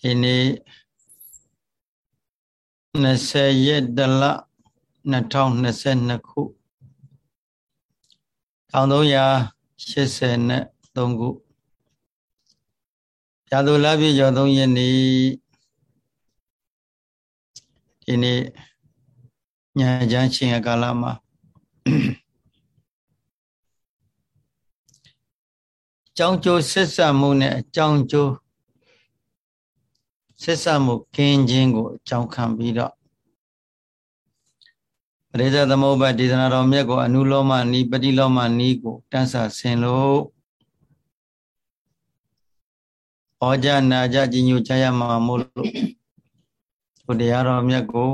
ဒီနေ့20ရက်တလ2022ခု1383ခုရာသူလပြည့်ကျော်3ရက်နေ့ဒီနေ့ညချမ်းချင်းကာလမှာကြောင်းကျိုးဆက်ဆံမှုနဲ့အကြောင်းကျိုး ဆက်ဆံမှုကင်းခြင်းကိုအကြောင်းခံပြီးတော့ပရိသသမုပ္ပါဒေသနာတော်မြတ်ကိုအနုလောမနီပฏิလောမနီကိုတန်းစာဆင်လို့ဩဇာနာကြကြီးညိုချရမှာမို့လို့ဘုရားတော်မြတ်ကို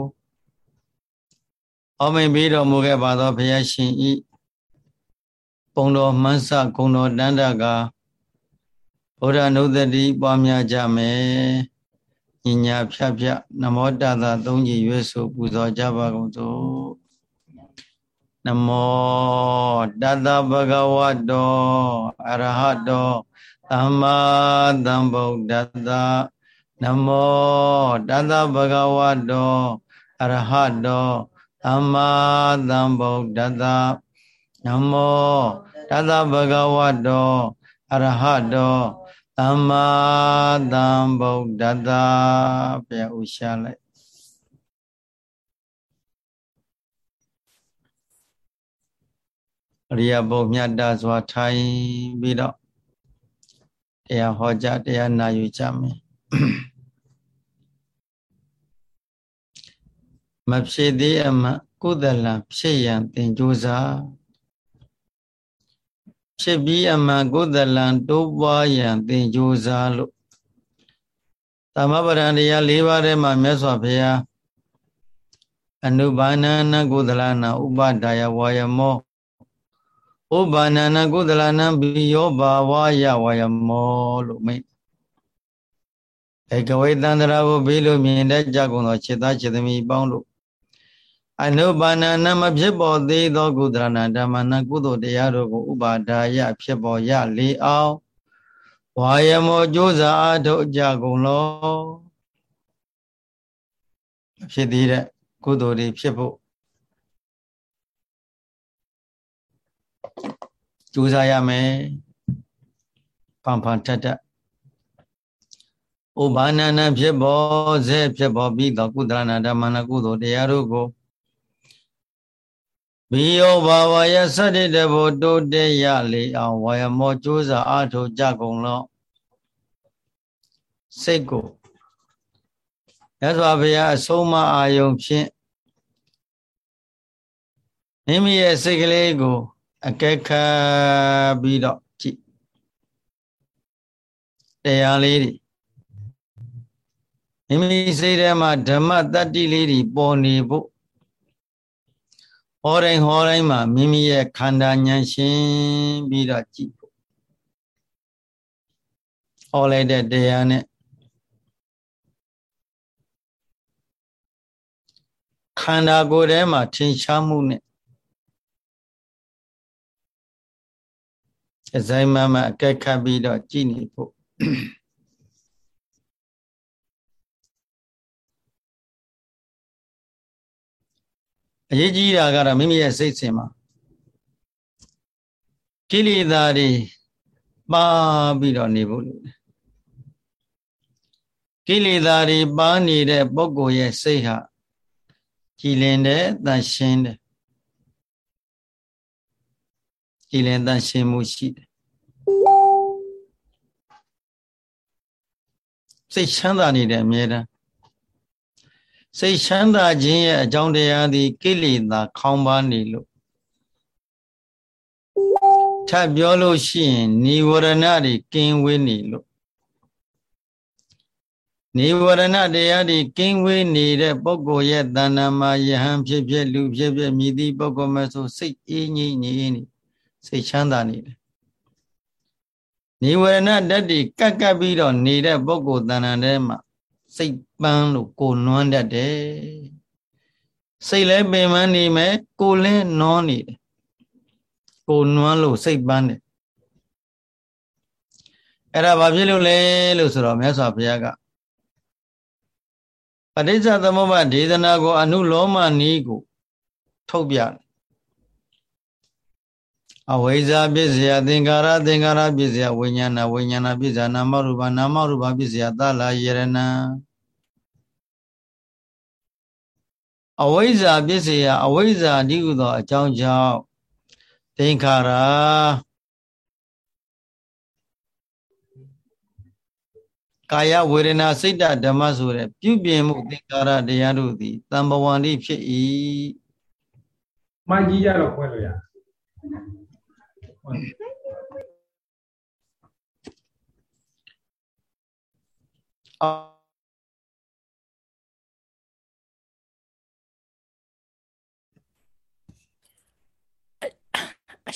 အမိန်ပြီးတော်မူခဲ့ပါသောဘုရားရှင်ဤပုံတော်မှန်းဆဂုံတော်တန်တကာဘုရားနုဒတိပွားများကြမယ် ညညာဖြတ်ဖြတ်နမောတတသုံးကြီးရွေးဆိုပူဇော်ကြပါကုန်စို့နမောတတဗဂဝတောအရဟတောသမ္မာသမ္ဗုဒ္ဓတ္တနမောတတဗဂဝတောအရဟတောသမ္မာသမ္ဗုဒ္ဓတ္တနမောတတဗဂဝတောအရဟတော သမ္မာသမ္ဗုဒ္ဓတ္တပြဥရှာလိုက်အရိယဘုံမြတ်တာစွာထိုင်ပြီးတော့တရားဟောကြားတရားနာယူကြမယ်မဖြစ်သေးအမှကုသလံဖြစ်ရန်သင်ကြိုးစား ဖြစ်ပြီးအမှန်ကုသလံတိုးပွားရန်သင်ကြိုးစားလို့သမဗရံတရား၄ပါးထဲမှာမြတ်စွာဘုရားအနုဘာနာနကုသလနာဥပဒါယဝါယမောဥပါဏနာကုသလနာဘိယောဘာဝယဝါယမောလို့မိတ်ဧကဝေတန္တရာကိုဘေးလို့မြင်တဲ့ကြကုန်သောခြေသားခြေသမီးပေါင်းတို့ အနုပါဏနာမဖြစ်ပေါ်သေးသောကုသလနာဓမ္မနာကုသိုလ်တရားတို့ကိုဥပါဒါယဖြစ်ပေါ်ရလေအောင်ဝါယမောကြိုးစားအားထုတ်ကြကုန်လောဖြစ်သေးတဲ့ကုသိုလ်တွေဖြစ်ဖို့ကြိုးစားရမယ်ဖန်ဖန်ထက်ထက်ဥပါဏနာဖြစ်ပေါ်စေဖြစ်ပေါ်ပြီးသောကုသလနာဓမ္မနာကုသိုလ်တရားတို့ကို ဘိယောဘာဝယသတ္တိတဘောတိုးတက်ရလေအောင်ဝါယမောကြိုးစားအားထုတ်ကြကုန်လောစိတ်ကိုရသော်ဘုရားအဆုံးမအာယုံဖြင့်မိမိရဲ့စိတ်ကလေးကိုအကဲခတ်ပြီးတော့ကြည့်တရားလေးတွေမိမိစိတ်ထဲမှာဓမ္မတတ္တိလေးတွေပေါ်နေဖို့ ဟောတိုင်းဟောတိုင်းမှာမိမိရဲ့ခန္ဓာဉာဏ်ရှင်းပြီးတော့ကြည့်ဖို့ဟောလိုက်တဲ့တရားနဲ့ခန္ဓာကိုယ်ထဲမှာထင်ရှားမှုနဲ့အစိုင်းမမအကက်ခတ်ပြီးတော့ကြည်နေဖို့ အရေးကြီးတာကတော့မိမိရဲ့စိတ်ဆင်မှာကိလေသာတွေပါပြီးတော့နေဖို့လို့ကိလေသာတွေပါနေတဲ့ပုဂ္ဂိုလ်ရဲ့စိတ်ဟာကြည်လင်တဲ့တန်ရှင်းတဲ့ကြည်လင်တန်ရှင်းမှုရှိတယ်စိတ်ချမ်းသာနေတယ်အမြဲတမ်း စိတ်ချမ်းသာခြင်းရဲ့အကြောင်းတရားသည်ကိလေသာခေါင်းပါနေလို့ထပ်ပြောလို့ရှိရင်និဝရဏတွေကင်းဝေးနေလို့နိဝရဏတရားတွေကင်းဝေးနေတဲ့ပုဂ္ဂိုလ်ရဲ့တဏ္ဍာမှာယဟန်ဖြစ်ဖြစ်လူဖြစ်ဖြစ်မြည်သည့်ပုဂ္ဂိုလ်မဲ့ဆိုစိတ်အေးငြိမ့်နေနေစိတ်ချမ်းသာနေတယ်နိဝရဏတတ္တိကပ်ကပ်ပြီးတော့နေတဲ့ပုဂ္ဂိုလ်တဏ္ဍာထဲမှာ စိတ်ပန်းလို့ကိုနွမ်းတတ်တယ်စိတ်လည်းပင်ပန်းနေမယ်ကိုလည်းနွမ်းနေတယ်ကိုနွမ်းလို့စိတ်ပန်းတယ်အဲ့ဒါဘာဖြစ်လို့လဲလို့ဆိုတော့မြတ်စွာဘုရားကပဋိစ္စသမုပ္ပါဒေသနာကို အနုလောမနီးကို ထုတ်ပြတယ် အဝိဇ္ဇာပစ္စယသင်္ကာရသင်္ကာရပစ္စယဝိညာဏဝိညာဏပစ္စယနာမရူပနာမရူပပစ္စယသလာယရဏအဝိဇ္ဇာပစ္စယအဝိဇ္ဇာဒီဟုသောအကြောင်းကြောင့်သင်္ခါရကာယဝေဒနာစိတ်တဓမ္မဆိုတဲ့ပြုပြင်မှုသင်္ခါရတရားတို့သည်တံဘဝန္တိဖြစ်၏မိုက်ကြီးကြတော့ခွဲလို့ရ ရ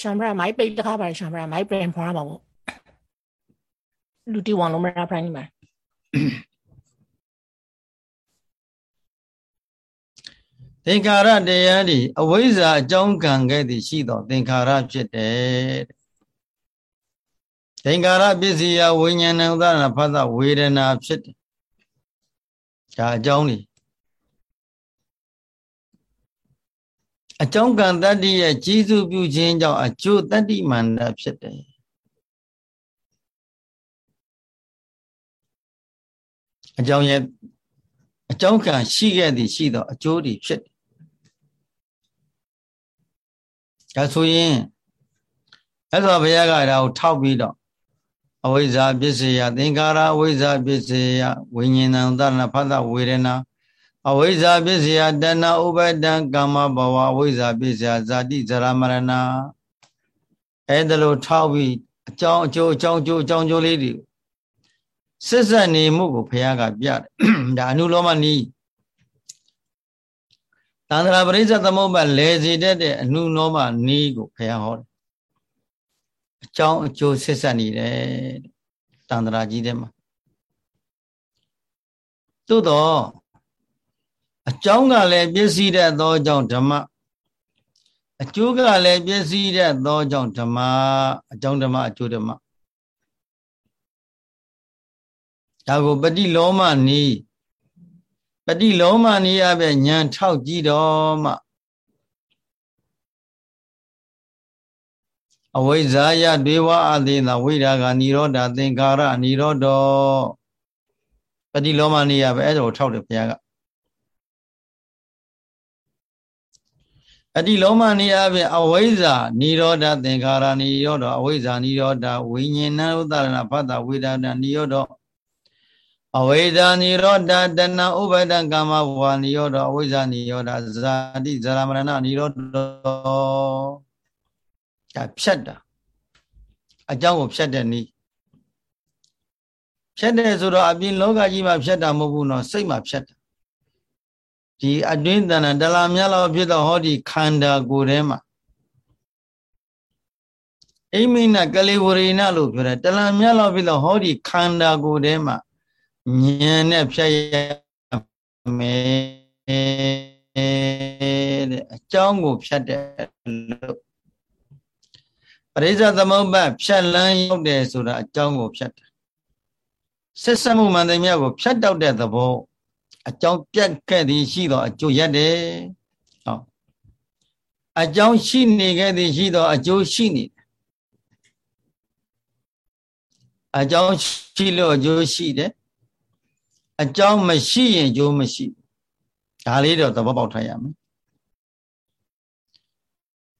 ှမ်ဘရာမိုက်ပိတ်တခါပါရှမ်ဘရာမိုက်ပြန်ဖွားမှာပေါ့လူတီဝန်လုံးမရဖရိုင်းမှာ သင်္ခါရတရားဒီအဝိဇ္ဇာအကြောင်းကံခဲ့သည်ရှိသော သင်္ခါရဖြစ်တယ်သင်္ခါရပစ္စည်းယဝိညာဏဥဒရဏဖသဝေဒနာဖြစ်တယ်ဒါအကြောင်းဒီအကြောင်းကံတတ္တိရဲ့ကြီးစုပြုခြင်းကြောင့်အကျိုးတတ္တိမန္တဖြစ်တယ်အကြောင်းရဲ့အကြောင်းကံရှိခဲ့သည်ရှိသောအကျိုးတွေဖြစ်တယ် ဒါဆိုရင်အဲ့ဆိုဘုရားကဒါကိုထောက်ပြီးတော့အဝိဇ္ဇာပစ္စယသင်္ကာရအဝိဇ္ဇာပစ္စယဝိညာဏသရဏဖသဝေဒနာအဝိဇ္ဇာပစ္စယတဏဥပဒံကာမဘဝအဝိဇ္ဇာပစ္စယဇာတိဇရမရဏအဲ့ဒါလို့ထောက်ပြီးအကြောင်းအကျိုးအကြောင်းအကျိုးအကြောင်းကျိုးလေးတွေစစ်ဆက်နေမှုကိုဘုရားကပြတယ်ဒါအနုလောမနီး တန္တရာပရိစ္ဆသမုပ္ပါလဲစီတတ်တဲ့အနုလောမနီးကိုဘုရားဟောတယ်အကြောင်းအကျိုးစစ်ဆက်နေတယ်တန္တရာကြီးထဲမှာသို့တော့အကြောင်းကလည်းပြည့်စည်တဲ့သောကြောင့်ဓမ္မအကျိုးကလည်းပြည့်စည်တဲ့သောကြောင့်ဓမ္မအကြောင်းဓမ္မအကျိုးဓမ္မဒါကိုပฏิလောမနီး ပฏิလောမနီးရပဲညံထောက်ကြည့်တော့မှအဝိဇ္ဇာယဒေဝအသေနာဝိရာဂနိရောဓသင်္ခါရနိရောဓပฏิလောမနီးရပဲအဲ့ဒါကိုထောက်တယ်ဘုရားကအတိလုံးမနေအပြင်အဝိဇ္ဇာនិရောဓသင်္ခါရនិရောဓအဝိဇ္ဇာនិရောဓဝိညာဏဥဒရဏဖတ်တာဝေဒနာនិရောဓ အဝိဇ္ဇာနိရောဓတဏဥပဒကမ္မဝါနိရောဓအဝိဇ္ဇာနိရောဓဇာတိဇရမရဏနိရောဓဒါဖြတ်တာအကြောင်းကိုဖြတ်တဲ့နိဖြတ်တယ်ဆိုတော့အပြင်လောကကြီးမှာဖြတ်တာမဟုတ်ဘူးနော်စိတ်မှာဖြတ်တာဒီအတွင်းတဏ္ဍတလာမြတ်လောက်ဖြစ်တော့ဟောဒီခန္ဓာကိုယ်ထဲမှာအိမိနကလေးဝရိဏလို့ပြောတယ်တလာမြတ်လောက်ဖြစ်တော့ဟောဒီခန္ဓာကိုယ်ထဲမှာ ဉာဏ်နဲ့ဖြတ်ရမယ်တဲ့အကြောင်းကိုဖြတ်တယ်လို့ပရိစ္ဆသမုပ္ပါဖြတ်လန်းရောက်တယ်ဆိုတာအကြောင်းကိုဖြတ်တယ်ဆက်ဆက်မှုမှန်တယ်မြတ်ကိုဖြတ်တောက်တဲ့သဘောအကြောင်းပြတ်ခဲ့သည်ရှိသောအကျိုးရတယ်ဟောအကြောင်းရှိနေခဲ့သည်ရှိသောအကျိုးရှိနေတယ်အကြောင်းရှိလို့အကျိုးရှိတယ် အကြောင်းမရှိရင်အကျိုးမရှိဒါလေးတော့သဘောပေါက်ထားရမယ်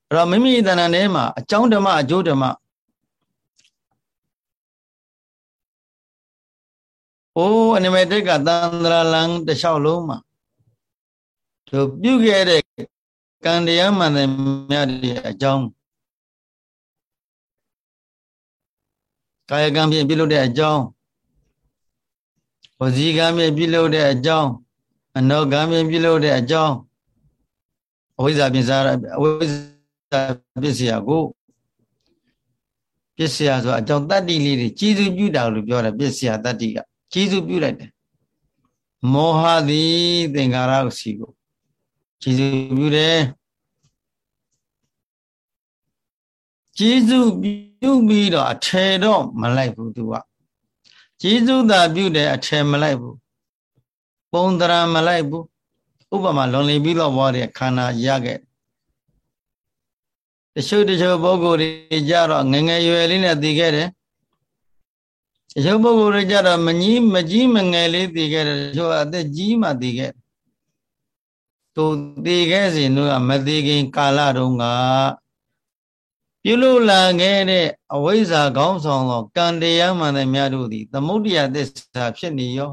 အဲ့တော့မိမိတဏ္ဍာထဲမှာအကြောင်းဓမ္မအကျိုးဓမ္မ။အိုးအနိမေတ္တကသန္တရာလံတလျှောက်လုံးမှာသူပြုခဲ့တဲ့ကံတရားမှန်တဲ့မြတ်ရဲ့အကြောင်းကာယကံဖြင့်ပြုလုပ်တဲ့အကြောင်း ဝစီကံဖြင့်ပြုလုပ်တဲ့အကြောင်းအနောကံဖြင့်ပြုလုပ်တဲ့အကြောင်းအဝိဇ္ဇာပစ္စယအဝိဇ္ဇာပစ္စယကိုပစ္စယဆိုအကြောင်းတတ္တိလေးတွေကြီးစုပြုတာလို့ပြောတာပစ္စယတတ္တိကကျေးဇူးပြုလိုက်တယ်မောဟသည်သင်္ခါရစီကိုကျေးဇူးပြုတယ်ကျေးဇူးပြုပြီးတော့အထေတော့မလိုက်ဘူးသူက ကျေးဇူးသာပြုတယ်အထေမလိုက်ဘူးဘပုံတရာမလိုက်ဘူးဥပမာလွန်လီပြီးတော့ဘောတဲ့ခန္ဓာရခဲ့တချို့တချို့ပုဂ္ဂိုလ်တွေကြတော့ငငယ်ရွယ်လေးနဲ့တည်ခဲ့တယ်တချို့ပုဂ္ဂိုလ်တွေကြတော့မကြီးမကြီးမငယ်လေးတည်ခဲ့တယ်တချို့အသက်ကြီးမှတည်ခဲ့သူတည်ခဲ့စဉ်တို့ကမတည်ခင်ကာလတုန်းက ပြုလို့လာခဲ့တဲ့အဝိဇ္ဇာကောင်းဆောင်သောကံတရားမှန်တဲ့များတို့သည်သမုဒ္ဒရာသစ္စာဖြစ်နေရော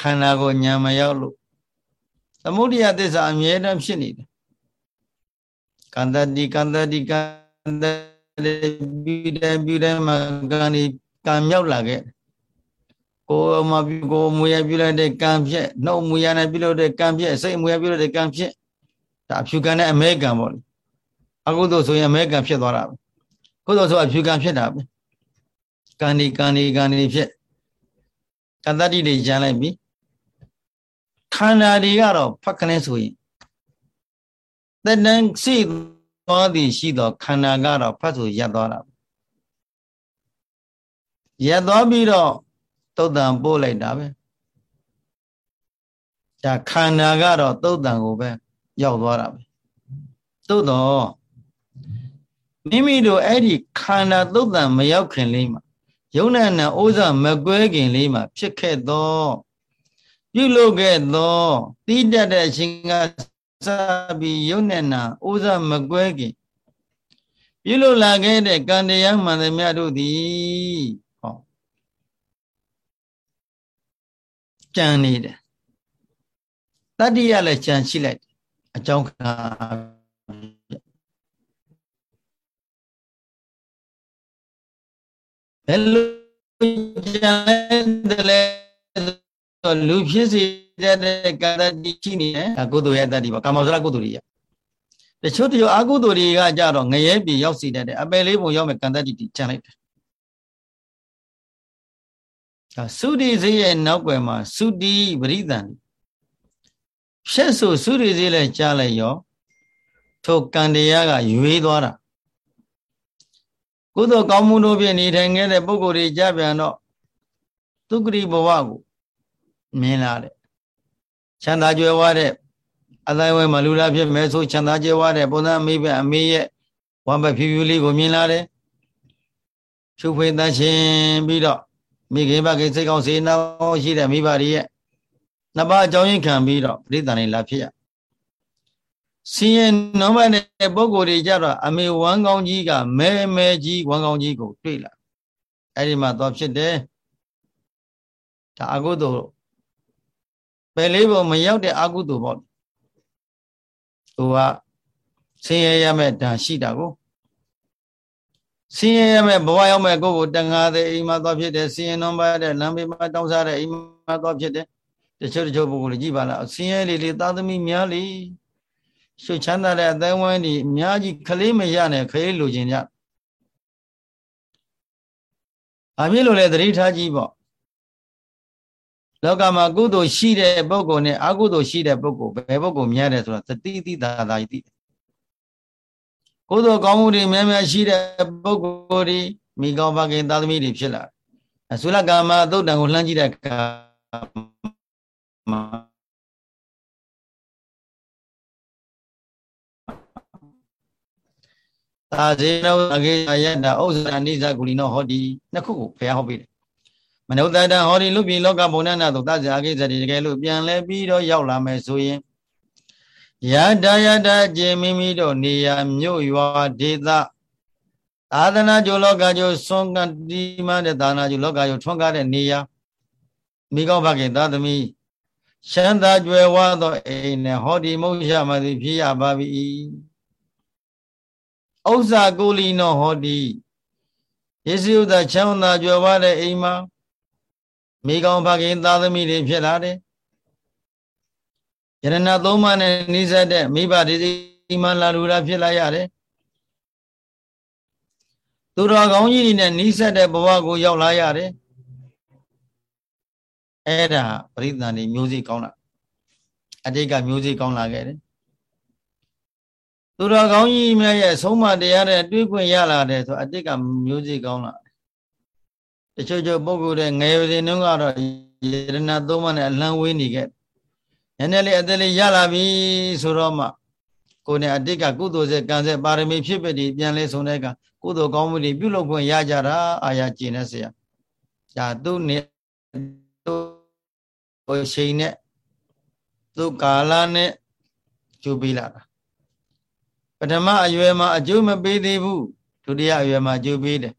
ခန္ဓာကိုညာမရောက်လို့သမုဒ္ဒရာသစ္စာအမြဲတမ်းဖြစ်နေတယ်ကန္တတိကန္တတိကန္တတိပြုတယ်ပြုတယ်မှာကံဒီကံမြောက်လာခဲ့ကိုယ်မှာပြုကိုမူရပြုလိုက်တဲ့ကံဖြစ်နှုတ်မူရနဲ့ပြုလုပ်တဲ့ကံဖြစ်စိတ်မူရပြုလုပ်တဲ့ကံဖြစ်ဒါအဖြူကံနဲ့အမဲကံပေါ့လေ အကုသိုလ်ဆိုရင်အမဲကံဖြစ်သွားတာပဲကုသိုလ်ဆိုအဖြူကံဖြစ်တာပဲကံဒီကံဒီကံဒီဖြစ်ကတ္တတိတွေကျန်လိုက်ပြီခန္ဓာတွေကတော့ဖတ်ခနဲ့ဆိုရင်တဏ္ဍန်စိသွားသည်ရှိတော့ခန္ဓာကတော့ဖတ်ဆိုရက်သွားတာရက်သွားပြီးတော့တုတ်တန်ပို့လိုက်တာပဲဒါခန္ဓာကတော့တုတ်တန်ကိုပဲရောက်သွားတာပဲသို့တော့ မိမိတို့အဲ့ဒီခန္ဓာတုတ်တန်မရောက်ခင်လေးမှာယုံနဲ့နံဩဇာမကွဲခင်လေးမှာဖြစ်ခဲ့သောပြုလုပ်ခဲ့သောတိတတ်တဲ့အချိန်ကစပြီးယုံနဲ့နံဩဇာမကွဲခင်ပြုလုပ်လာခဲ့တဲ့ကံတရားမှန်သမျှတို့သည်ဟောကြံနေတယ်တတ္တိရလည်းကြံရှိလိုက်တယ်အကြောင်းခါ ဘယ်လိုကြံတယ်လဲလူဖြစ်စေတဲ့ကာရတိရှိနေတယ်အကုသိုလ်ရဲ့တတ္တိပါကာမဇရကုသိုလ်တွေတချို့တချို့အကုသိုလ်တွေကကြတော့ငရဲပြေရောက်စီတတ်တယ်အပယ်လေးပုံရောက်မဲ့ကံတတ္တိကြံလိုက်တယ်ဒါသုတိစေရဲ့နောက်ွယ်မှာသုတိပရိသန်ဖြက်ဆိုသုတိစေလဲကြားလိုက်ရောထိုကံတရားကရွေးသွားတာ ကုသိုလ်ကောင်းမှုတို့ဖြင့်နေထိုင်ခဲ့တဲ့ပုဂ္ဂိုလ်တွေကြပြန်တော့ဒုက္ခရိဘဝကိုမြင်လာတယ်ချမ်းသာကြွယ်ဝတဲ့အတိုင်းဝဲမလူလာဖြစ်မဲ့ဆိုချမ်းသာကြွယ်ဝတဲ့ပုံစံအမေပဲအမေရဲ့ဝမ်းပဲဖြူဖြူလေးကိုမြင်လာတယ်ဖြူဖွေးတတ်ချင်းပြီးတော့မိခင်ဘခင်စိတ်ကောင်းစေနာရှိတဲ့မိဘတွေရဲ့နှစ်ပါးအကြောင်းရင်းခံပြီးတော့ပြိတ္တန်လေးလာဖြစ်ရ စင်းရဲ့နံပါတ်တဲ့ပုံကိုယ်တွေကြတော့အမေဝမ်းကောင်းကြီးကမဲမဲကြီးဝမ်းကောင်းကြီးကိုတွေ့လာအဲ့ဒီမှာတော့ဖြစ်တယ်ဒါအကုသိုလ်ပယ်လေးပုံမရောက်တဲ့အကုသိုလ်ပေါ့သူကဆင်းရဲရမဲ့ဒါရှိတာကိုဆင်းရဲရမဲ့ဘဝရောက်မဲ့ကိုယ့်ကိုတန်ငါတဲ့အိမ်မှာတော့ဖြစ်တယ်ဆင်းရဲနှောပါတဲ့လမ်းဘေးမှာတောင်းစားတဲ့အိမ်မှာတော့ဖြစ်တယ်တချို့တချို့ပုဂ္ဂိုလ်ကြည့်ပါလားဆင်းရဲလေးလေးသာသမီများလေ ရှုချမ်းသာတဲ့အတိုင်းဝိုင်းဒီအများကြီးခလေးမရနဲ့ခလေးလိုချင်ကြ။အဖြစ်လို့လေသတိထားကြည့်ပေါ့လောကမှာကုသိုလ်ရှိတဲ့ပုဂ္ဂိုလ်နဲ့အကုသိုလ်ရှိတဲ့ပုဂ္ဂိုလ်ဘယ်ပုဂ္ဂိုလ်များတယ်ဆိုတာသတိတိသာသာသိတယ်ကုသိုလ်ကောင်းမှုတွေများများရှိတဲ့ပုဂ္ဂိုလ်တွေမိကောင်းပါခင်သာသမီတွေဖြစ်လာအဆုလကာမသုတ်တံကိုလှမ်းကြည့်တဲ့အခါမှာ သာဇေနောအကေယတဥစ္စာနိစ္စကုလီနောဟောတိနှစ်ခုကိုဘုရားဟောပေးတယ်မနုဿတံဟောဒီလူပြည်လောကဘုံနာသို့သဇာကိစ္စတကယ်လို့ပြန်လဲပြီးတော့ရောက်လာမယ်ဆိုရင်ယတယတကျေမိမိတို့နေရာမြို့ရွာဒေသသာသနာကျိုလောကကျိုဆွမ်းကတိမတဲ့သာသနာကျိုလောကကျိုထွန်းကားတဲ့နေရာမိကောဘခင်သာသမီရှမ်းသာကြွယ်ဝသောအိမ်နဲ့ဟောဒီမုတ်ရမသည်ဖြစ်ရပါ၏ ဥစ္စာကိုလီနောဟောဒီယေစီဥဒ္ဒချမ်းသာကြွယ်ဝတဲ့အိမ်မှာမိကောင်းဖခင်သားသမီးတွေဖြစ်လာတယ်ယရဏသုံးပါးနဲ့နှိစက်တဲ့မိဘတွေဒီမှာလာလူလာဖြစ်လာရတယ်သူတော်ကောင်းကြီးတွေနဲ့နှိစက်တဲ့ဘဝကိုရောက်လာရတယ်အဲ့ဒါပရိသန်တွေမျိုးစိကောင်းလာအတိတ်ကမျိုးစိကောင်းလာခဲ့တယ် သူတော်ကောင်းကြီးများရဲ့ဆုံးမတရားတဲ့တွေးခွင့်ရလာတယ်ဆိုအတိတ်ကမျိုးစိကောင်းလာတချို့ချို့ပုဂ္ဂိုလ်တွေငယ်စဉ်တုန်းကတော့ ယရဏသုံးပါးနဲ့အလံဝေးနေခဲ့နည်းနည်းလေးအသက်လေးရလာပြီဆိုတော့မှကိုယ်နဲ့အတိတ်ကကုသိုလ်စေကံစေပါရမီဖြစ်ဖြစ်ဒီပြန်လဲဆုံးတဲ့ကကုသိုလ်ကောင်းမှုတွေပြုလုပ်ခွင့်ရကြတာအာရကျင်နေเสียဒါသူ့နဲ့သူ့ရှိန်နဲ့သူ့ကာလနဲ့ကျူပေးလာတာ ပထမအရွယ်မှာအကျိုးမပေးသေးဘူးဒုတိယအရွယ်မှာအကျိုးပေးတယ်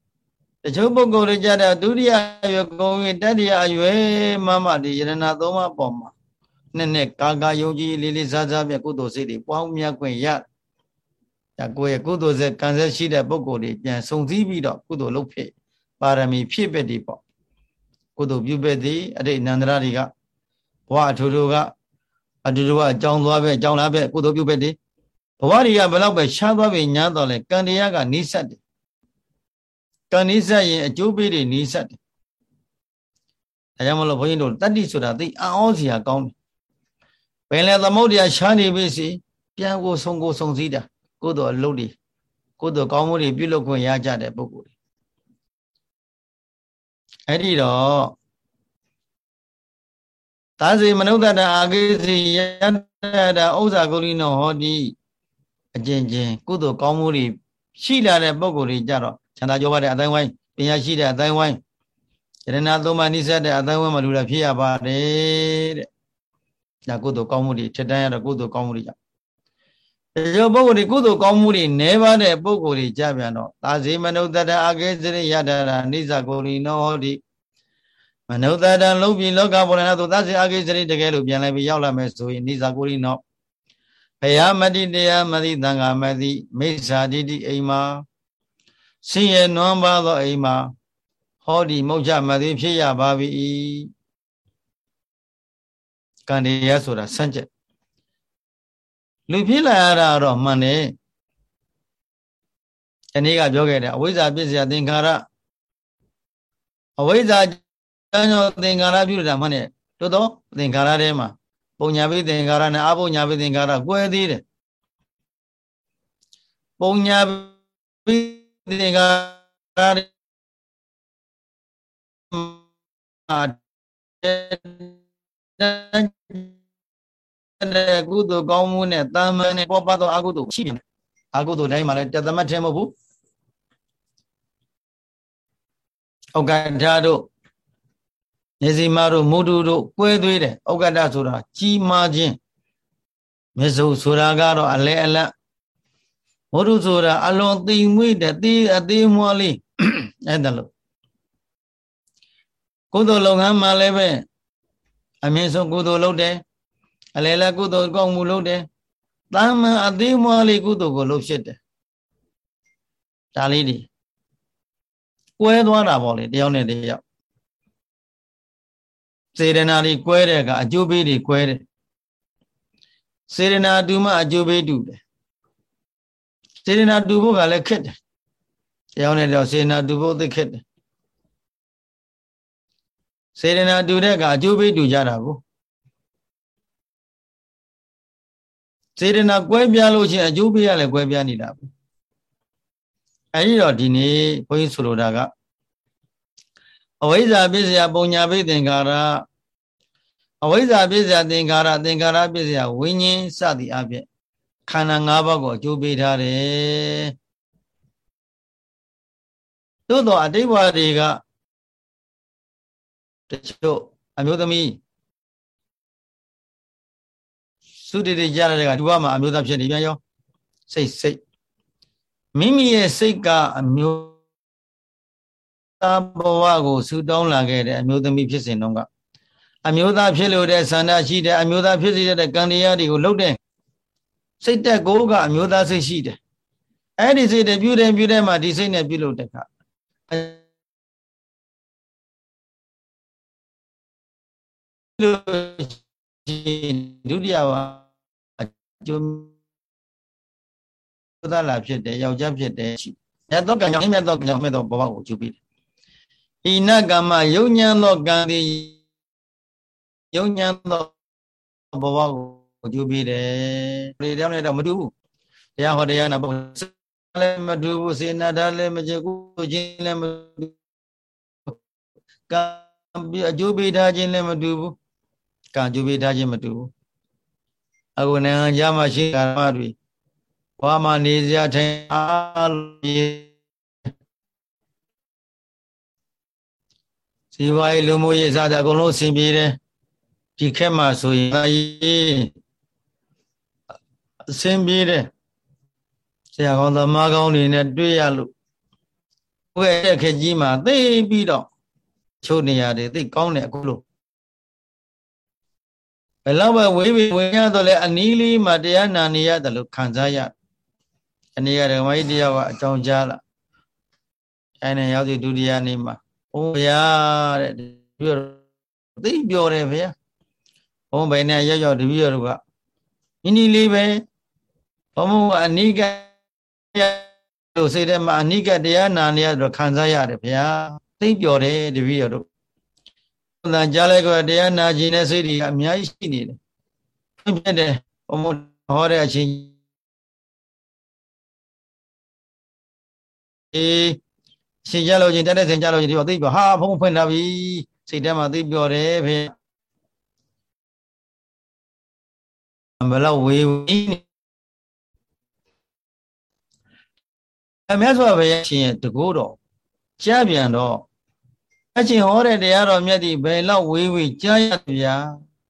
တချို့ပုဂ္ဂိုလ်တွေကြတဲ့ဒုတိယအရွယ်ကုံရင်တတိယအရွယ်မှမှဒီယရဏသုံးပါးပေါ်မှာနဲ့နဲ့ကာကာယုံကြည်လေးလေးစားစားပြကုသိုလ်စိတ်တွေပွားများခွင့်ရဒါကိုယ့်ရဲ့ကုသိုလ်စိတ်ကံဆက်ရှိတဲ့ပုဂ္ဂိုလ်တွေပြန်စုံစည်းပြီးတော့ကုသိုလ်လုပ်ဖြစ်ပါရမီဖြစ်ပဲဒီပေါ့ကုသိုလ်ပြုပဲဒီအတိတ်နန္ဒရာတွေကဘဝအထူတူကအတူတူကအကြောင်းသွားပဲအကြောင်းလားပဲကုသိုလ်ပြုပဲဒီ ဘဝတွေကဘယ်တော့ပဲရှားသွားပြီညားတော့လဲကံတရားကနိစ္စတယ်ကံနိစ္စရင်အကျိုးပေးတွေနိစ္စတယ်ဒါကြောင့်မလို့ဘုန်းကြီးတို့တတ္တိဆိုတာသိအံ့ဩစရာကောင်းတယ်ပင်လေသမုဒ္ဒရာရှားနေပြီစီပြန်ကိုဆုံကိုဆုံစည်းတာကိုယ်တော်အလုပ်တွေကိုယ်တော်ကောင်းမှုတွေပြုလုပ်ခွင့်ရကြတဲ့ပုဂ္ဂိုလ်တွေအဲ့ဒီတော့သာစီမနုဿတအာဂိစီယတတာဥစ္စာကုလိနောဟောတိ အကျဉ်ချင်းကုသိုလ်ကောင်းမှုတွေရှိလာတဲ့ပုဂ္ဂိုလ်တွေကြတော့ချမ်းသာကြွားတဲ့အတိုင်းဝိုင်းပညာရှိတဲ့အတိုင်းဝိုင်းယရဏသုံးပါးနိစ္စတဲ့အတိုင်းဝိုင်းမှာလူလာဖြစ်ရပါတယ်တဲ့ဒါကုသိုလ်ကောင်းမှုတွေထက်တန်းရတော့ကုသိုလ်ကောင်းမှုတွေကြောင့်ဒီလိုပုဂ္ဂိုလ်တွေကုသိုလ်ကောင်းမှုတွေနည်းပါတဲ့ပုဂ္ဂိုလ်တွေကြပြန်တော့သာဇေမနုဿတအာဂေစရိယတရာနိစ္စကိုလိနောဟောတိမနုဿတလုံးပြီလောကဘောရဏသို့သာဇေအာဂေစရိတကယ်လို့ပြန်လဲပြီးရောက်လာမယ်ဆိုရင်နိစ္စကိုလိနော ဘယမတိတရားမတိသံဃာမတိမိစ္ဆာတိတိအိမ်မှာဆင်းရဲနွမ်းပါသောအိမ်မှာဟောဒီမုတ်ချမတိဖြစ်ရပါပြီကံတရားဆိုတာစန့်ကျက်လူဖြစ်လာရတာတော့မှန်တယ်ဒီနေ့ကပြောခဲ့တယ်အဝိဇ္ဇာပြည့်စရာသင်္ခါရအဝိဇ္ဇာကျောင်းသင်္ခါရပြုတာမှန်တယ်တိုးတော့သင်္ခါရထဲမှာ ပုံညာပိသင်္ခါရနဲ့အပုံညာပိသင်္ခါရကွဲသေးတယ်ပုံညာပိသင်္ခါရတဲ့ကုသိုလ်ကောင်းမှုနဲ့တာမန်နဲ့ပေါ်ပါတော့အကုသိုလ်ရှိတယ်အကုသိုလ်တိုင်းမှာလည်းတသမတ်ထဲမဟုတ်ဘူးဩကဋ္ဌတို့ နေစီမတို့မုဒုတို့ကွဲသွေးတယ်ဩကဋ္ဌဆိုတာကြီးမားခြင်းမေဇုဆိုတာကတော့အလဲအလတ်မုဒုဆိုတာအလွန်သိမ်မွေ့တဲ့တေးအသေးမွှားလေးအဲ့ဒါလို့ကုသိုလ်လုပ်ငန်းမှာလည်းပဲအမြင့်ဆုံးကုသိုလ်လုပ်တယ်အလဲလဲကုသိုလ်ကောင်းမှုလုပ်တယ်တာမန်အသေးမွားလေးကုသိုလ်ကိုလုပ်ဖြစ်တယ်ဒါလေးတွေကွဲသွားတာပေါ့လေတယောက်နဲ့တယောက် စေရနာတွေကွဲတဲ့ကအကျိုးပေးတွေကွဲတယ်စေရနာတူမှအကျိုးပေးတူတယ်စေရနာတူဖို့ကလည်းခက်တယ်တယောက်နဲ့တယောက်စေရနာတူဖို့သိခက်တယ်စေရနာတူတဲ့ကအကျိုးပေးတူကြတာကိုစေတနာကွဲပြားလို့ချင်းအကျိုးပေးရလဲကွဲပြားနေတာပဲအဲဒီတော့ဒီနေ့ဘုန်းကြီးဆိုလိုတာက အဝိဇ္ဇာပစ္စယပုံညာပိသင်္ခါရအဝိဇ္ဇာပစ္စယသင်္ခါရသင်္ခါရပစ္စယဝိညာဉ်စသည်အဖြစ်ခန္ဓာ၅ပါးကိုအကျိုးပေးထားတယ်သို့တော့အတိတ်ဘဝတွေကတချို့အမျိုးသမီးသုတေတေကြရတဲ့ကဒုဘမှာအမျိုးသားဖြစ်နေပြန်ရောစိတ်စိတ်မိမိရဲ့စိတ်ကအမျိုး သားဘဝကိုဆူတောင်းလာခဲ့တဲ့အမျိုးသမီးဖြစ်စဉ်တုန်းကအမျိုးသားဖြစ်လို့တဲ့ဆန္ဒရှိတဲ့အမျိုးသားဖြစ်စေတဲ့ကံတရားတွေကိုလှုပ်တဲ့စိတ်တက်ကိုကအမျိုးသားစိတ်ရှိတယ်အဲ့ဒီစိတ်တပြုတယ်ပြုတယ်မှဒီစိတ်နဲ့ပြုလုပ်တဲ့ခါဒုတိယဝါကျိုးသားလာဖြစ်တယ်ယောက်ျားဖြစ်တယ်မြတ်သောကံကြောင့်မြတ်သောကံကြောင့်မြတ်သောဘဝကိုကျူပြီး တယ်ဣနကမ္မယုံညံသောကံသည်ယုံညံသောဘဝကိုကျူပြီးတယ်ဒီတောင်းနေတော့မတူဘူးတရားဟောတရားနာဘုလည်းမတူဘူးစေနာဓာလည်းမကြည့်ကိုချင်းလည်းမတူကံအကျိုးပေးထားခြင်းလည်းမတူဘူးကံအကျိုးပေးထားခြင်းမတူဘူးအခုနိုင်ငံခြားမှာရှိကာမတွေဘဝမှာနေစရာထိုင်အား စီဝါရေးလူမှုရေးစားတဲ့အကုန်လုံးအဆင်ပြေတယ်ဒီခက်မှာဆိုရင်အဆင်ပြေတယ်ဆရာကောင်းသမားကောင်းတွေနဲ့တွေ့ရလို့ဘယ်တဲ့ခက်ကြီးမှာသိပြီးတော့ချို့နေရာတွေသိကောင်းတယ်အခုလို့ဘယ်တော့ပဲဝေးပြီးဝင်ရတော့လဲအနီးလေးမှာတရားနာနေရတယ်လို့ခံစားရအနေရဓမ္မကြီးတရားကအကြောင်းကြားလာအဲနဲ့ရောက်စီဒုတိယနေ့မှာ ဘုရားတဲ့ပြီးတော့သိပြောတယ်ဗျာဘုံဘယ်နဲ့ရောက်ရောက်တပည့်တော်ကမိနီလေးပဲဘုံဘုံအနိကလို့စိတ်ထဲမှာအနိကတရားနာနေရတော့ခံစားရတယ်ဗျာသိပြောတယ်တပည့်တော်တို့ဘုရားကြားလိုက်တော့တရားနာခြင်းနဲ့စိတ်တွေအများကြီးရှိနေတယ်ဖြစ်တယ်ဘုံဘုံဟောတဲ့အချိန်အေး ရှင်ကြလို့ချင်းတက်တဲ့ဆင်ကြလို့ချင်းဒီတော့သိပြောဟာဘုံဖွင့်လာပြီစိတ်ထဲမှာသိပြောတယ်ဖေဘယ်လောက်ဝေးဝေးအမြတ်စွာဘုရားရှင်ရဲ့တကူတော်ကြားပြန်တော့အချင်းဟောတဲ့တရားတော်မြတ်ဒီဘယ်လောက်ဝေးဝေးကြားရဗျာ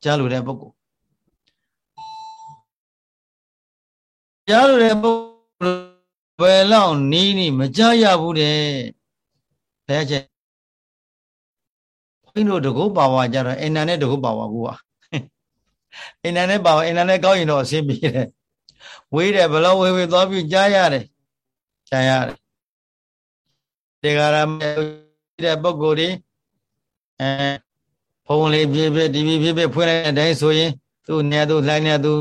ကြားလို့တဲ့ပုဂ္ဂိုလ်ကြားလို့တဲ့ပုဂ္ဂိုလ်ဘယ်လောက်နီးနီးမကြားရဘူးတဲ့ ဘယ်ချက်ဘုန်းကြီးတို့တကုတ်ပါဝါကြတော့အင်တာနက်တကုတ်ပါဝါကူอ่ะအင်တာနက်ပါဝါအင်တာနက်ကောင်းရင်တော့အဆင်ပြေတယ်ဝေးတယ်ဘလောက်ဝေးဝေးသွားပြီးကြားရတယ်ကြားရတယ်တေဂရမေတဲ့ပုဂ္ဂိုလ်တွေအဲဖုံးလေးပြပြတီဗီပြပြဖွင့်လိုက်တဲ့အတိုင်းဆိုရင်သူ့နေသူ့လိုင်းနေသူ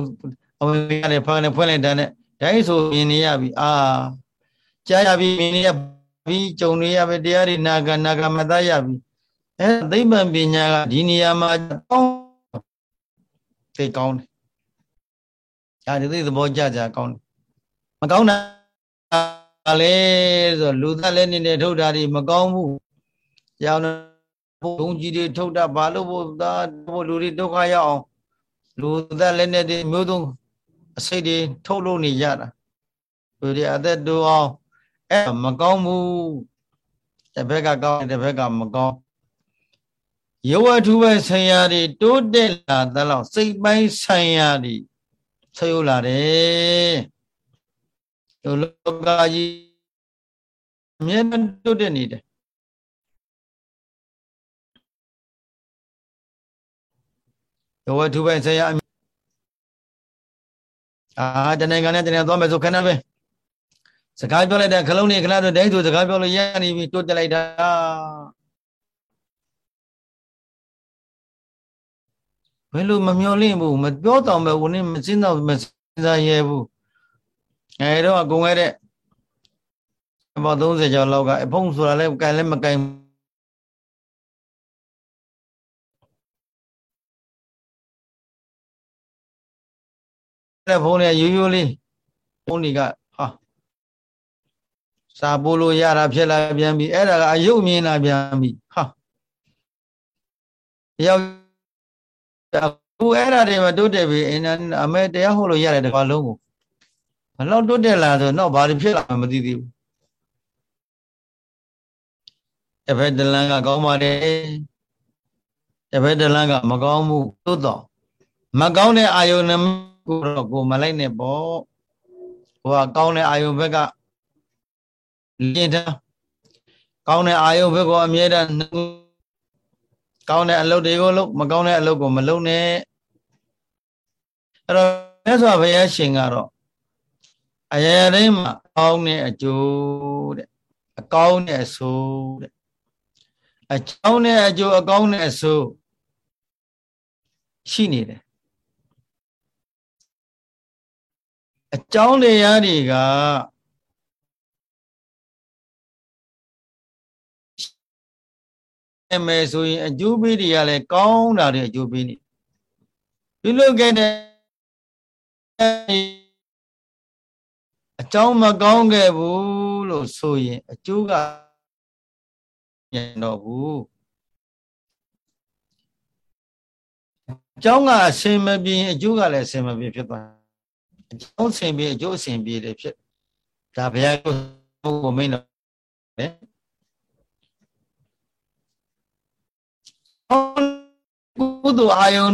အဝင်ရတယ်ဖားနေဖွင့်လိုက်တဲ့တိုင်းဆိုမြင်နေရပြီအာကြားရပြီမြင်နေရ ပြီကြုံနေရပြီတရားတွေနာကနာကမသားရပြီအဲသိမ္ပံပညာကဒီနေရာမှာကောင်းသိကောင်းတယ်အဲဒီသိသဘောကြကြကောင်းတယ်မကောင်းတာလေဆိုလူသားလည်းနေနေထုတ်တာဒီမကောင်းဘူးရောင်းဘုံကြီးတွေထုတ်တာဘာလို့ဘုသားဘုလူတွေဒုက္ခရောက်အောင်လူသားလည်းနေတယ်မျိုးစုံအစိတ်တွေထုတ်လို့နေရတာသူတွေအသက်တူအောင် အဲမကောင်းဘူးတစ်ဘက်ကကောင်းတစ်ဘက်ကမကောင်းယောဝထုပဲဆံရတွေတိုးတက်လာသလောက်စိတ်ပိုင်းဆံရတွေဆွေးလာတယ်ဒီလောကကြီးအမြဲတမ်းတိုးတက်နေတယ်ယောဝထုပဲဆံရအာတနေ့ကလည်းတနေ့သွားမယ်ဆိုခဏပဲ စကားပြောလိုက်တဲ့ခလုံးနေခဏတော့တိုင်းဆိုစကားပြောလို့ရနေပြီတိုးတက်လိုက်တာဘယ်လိုမမျောလင့်ဘူးမပြောတော့မဲ့ဝင်မစင်းတော့မစင်းစားရဲဘူးအဲတော့အကုန်ခဲ့တဲ့အပေါ30ကျော်လောက်ကအဖုံးဆိုတာလည်းကန်လည်းမကန်တဲ့ဖုန်းနဲ့ရိုးရိုးလေးဖုန်းတွေကဟာ စာပို့လို့ရတာဖြစ်လာပြန်ပြီအဲ့ဒါကအယုတ်မြင်လာပြန်ပြီဟာရောက်အခုအဲ့ဒါတွေမတိုးတက်ပြီအင်းအမေတရားဟောလို့ရတယ်တကွာလုံးကိုဘလောက်တိုးတက်လာဆိုတော့ဘာတွေဖြစ်လာမှမသိသေးဘူးတစ်ဖက်တလန်းကကောင်းပါတယ်တစ်ဖက်တလန်းကမကောင်းဘူးသို့တော့မကောင်းတဲ့အာယုန်နဲ့ကိုတော့ကိုမလိုက်နဲ့ပေါ့ကိုကကောင်းတဲ့အာယုဘက်က လင့်ထားကောင်းတဲ့အာယုဘက်ကိုအမြဲတမ်းကောင်းတဲ့အလုပ်တွေကိုလုပ်မကောင်းတဲ့အလုပ်ကိုမလုပ်နဲ့အဲ့တော့မြတ်စွာဘုရားရှင်ကတော့အရာရာတိုင်းမှာကောင်းတဲ့အကျိုးတဲ့အကောင်းတဲ့အဆိုးတဲ့အကြောင်းနဲ့အကျိုးအကောင်းနဲ့အဆိုးရှိနေတယ်အကြောင်းတရားတွေက မယ်ဆိုရင်အကျိုးပေးတွေကလည်းကောင်းတာတွေအကျိုးပေးနေပြုလုပ်ခဲ့တဲ့အကြောင်းမကောင်းခဲ့ဘူးလို့ဆိုရင်အကျိုးကပြန်တော့ဘူးကျောင်းကအစင်မပြေအကျိုးကလည်းအစင်မပြေဖြစ်သွားအကျောင်းစင်ပြေအကျိုးအစင်ပြေတယ်ဖြစ်ဒါဘုရားကိုမိန်တော် ကုသိုလ်အာယုန်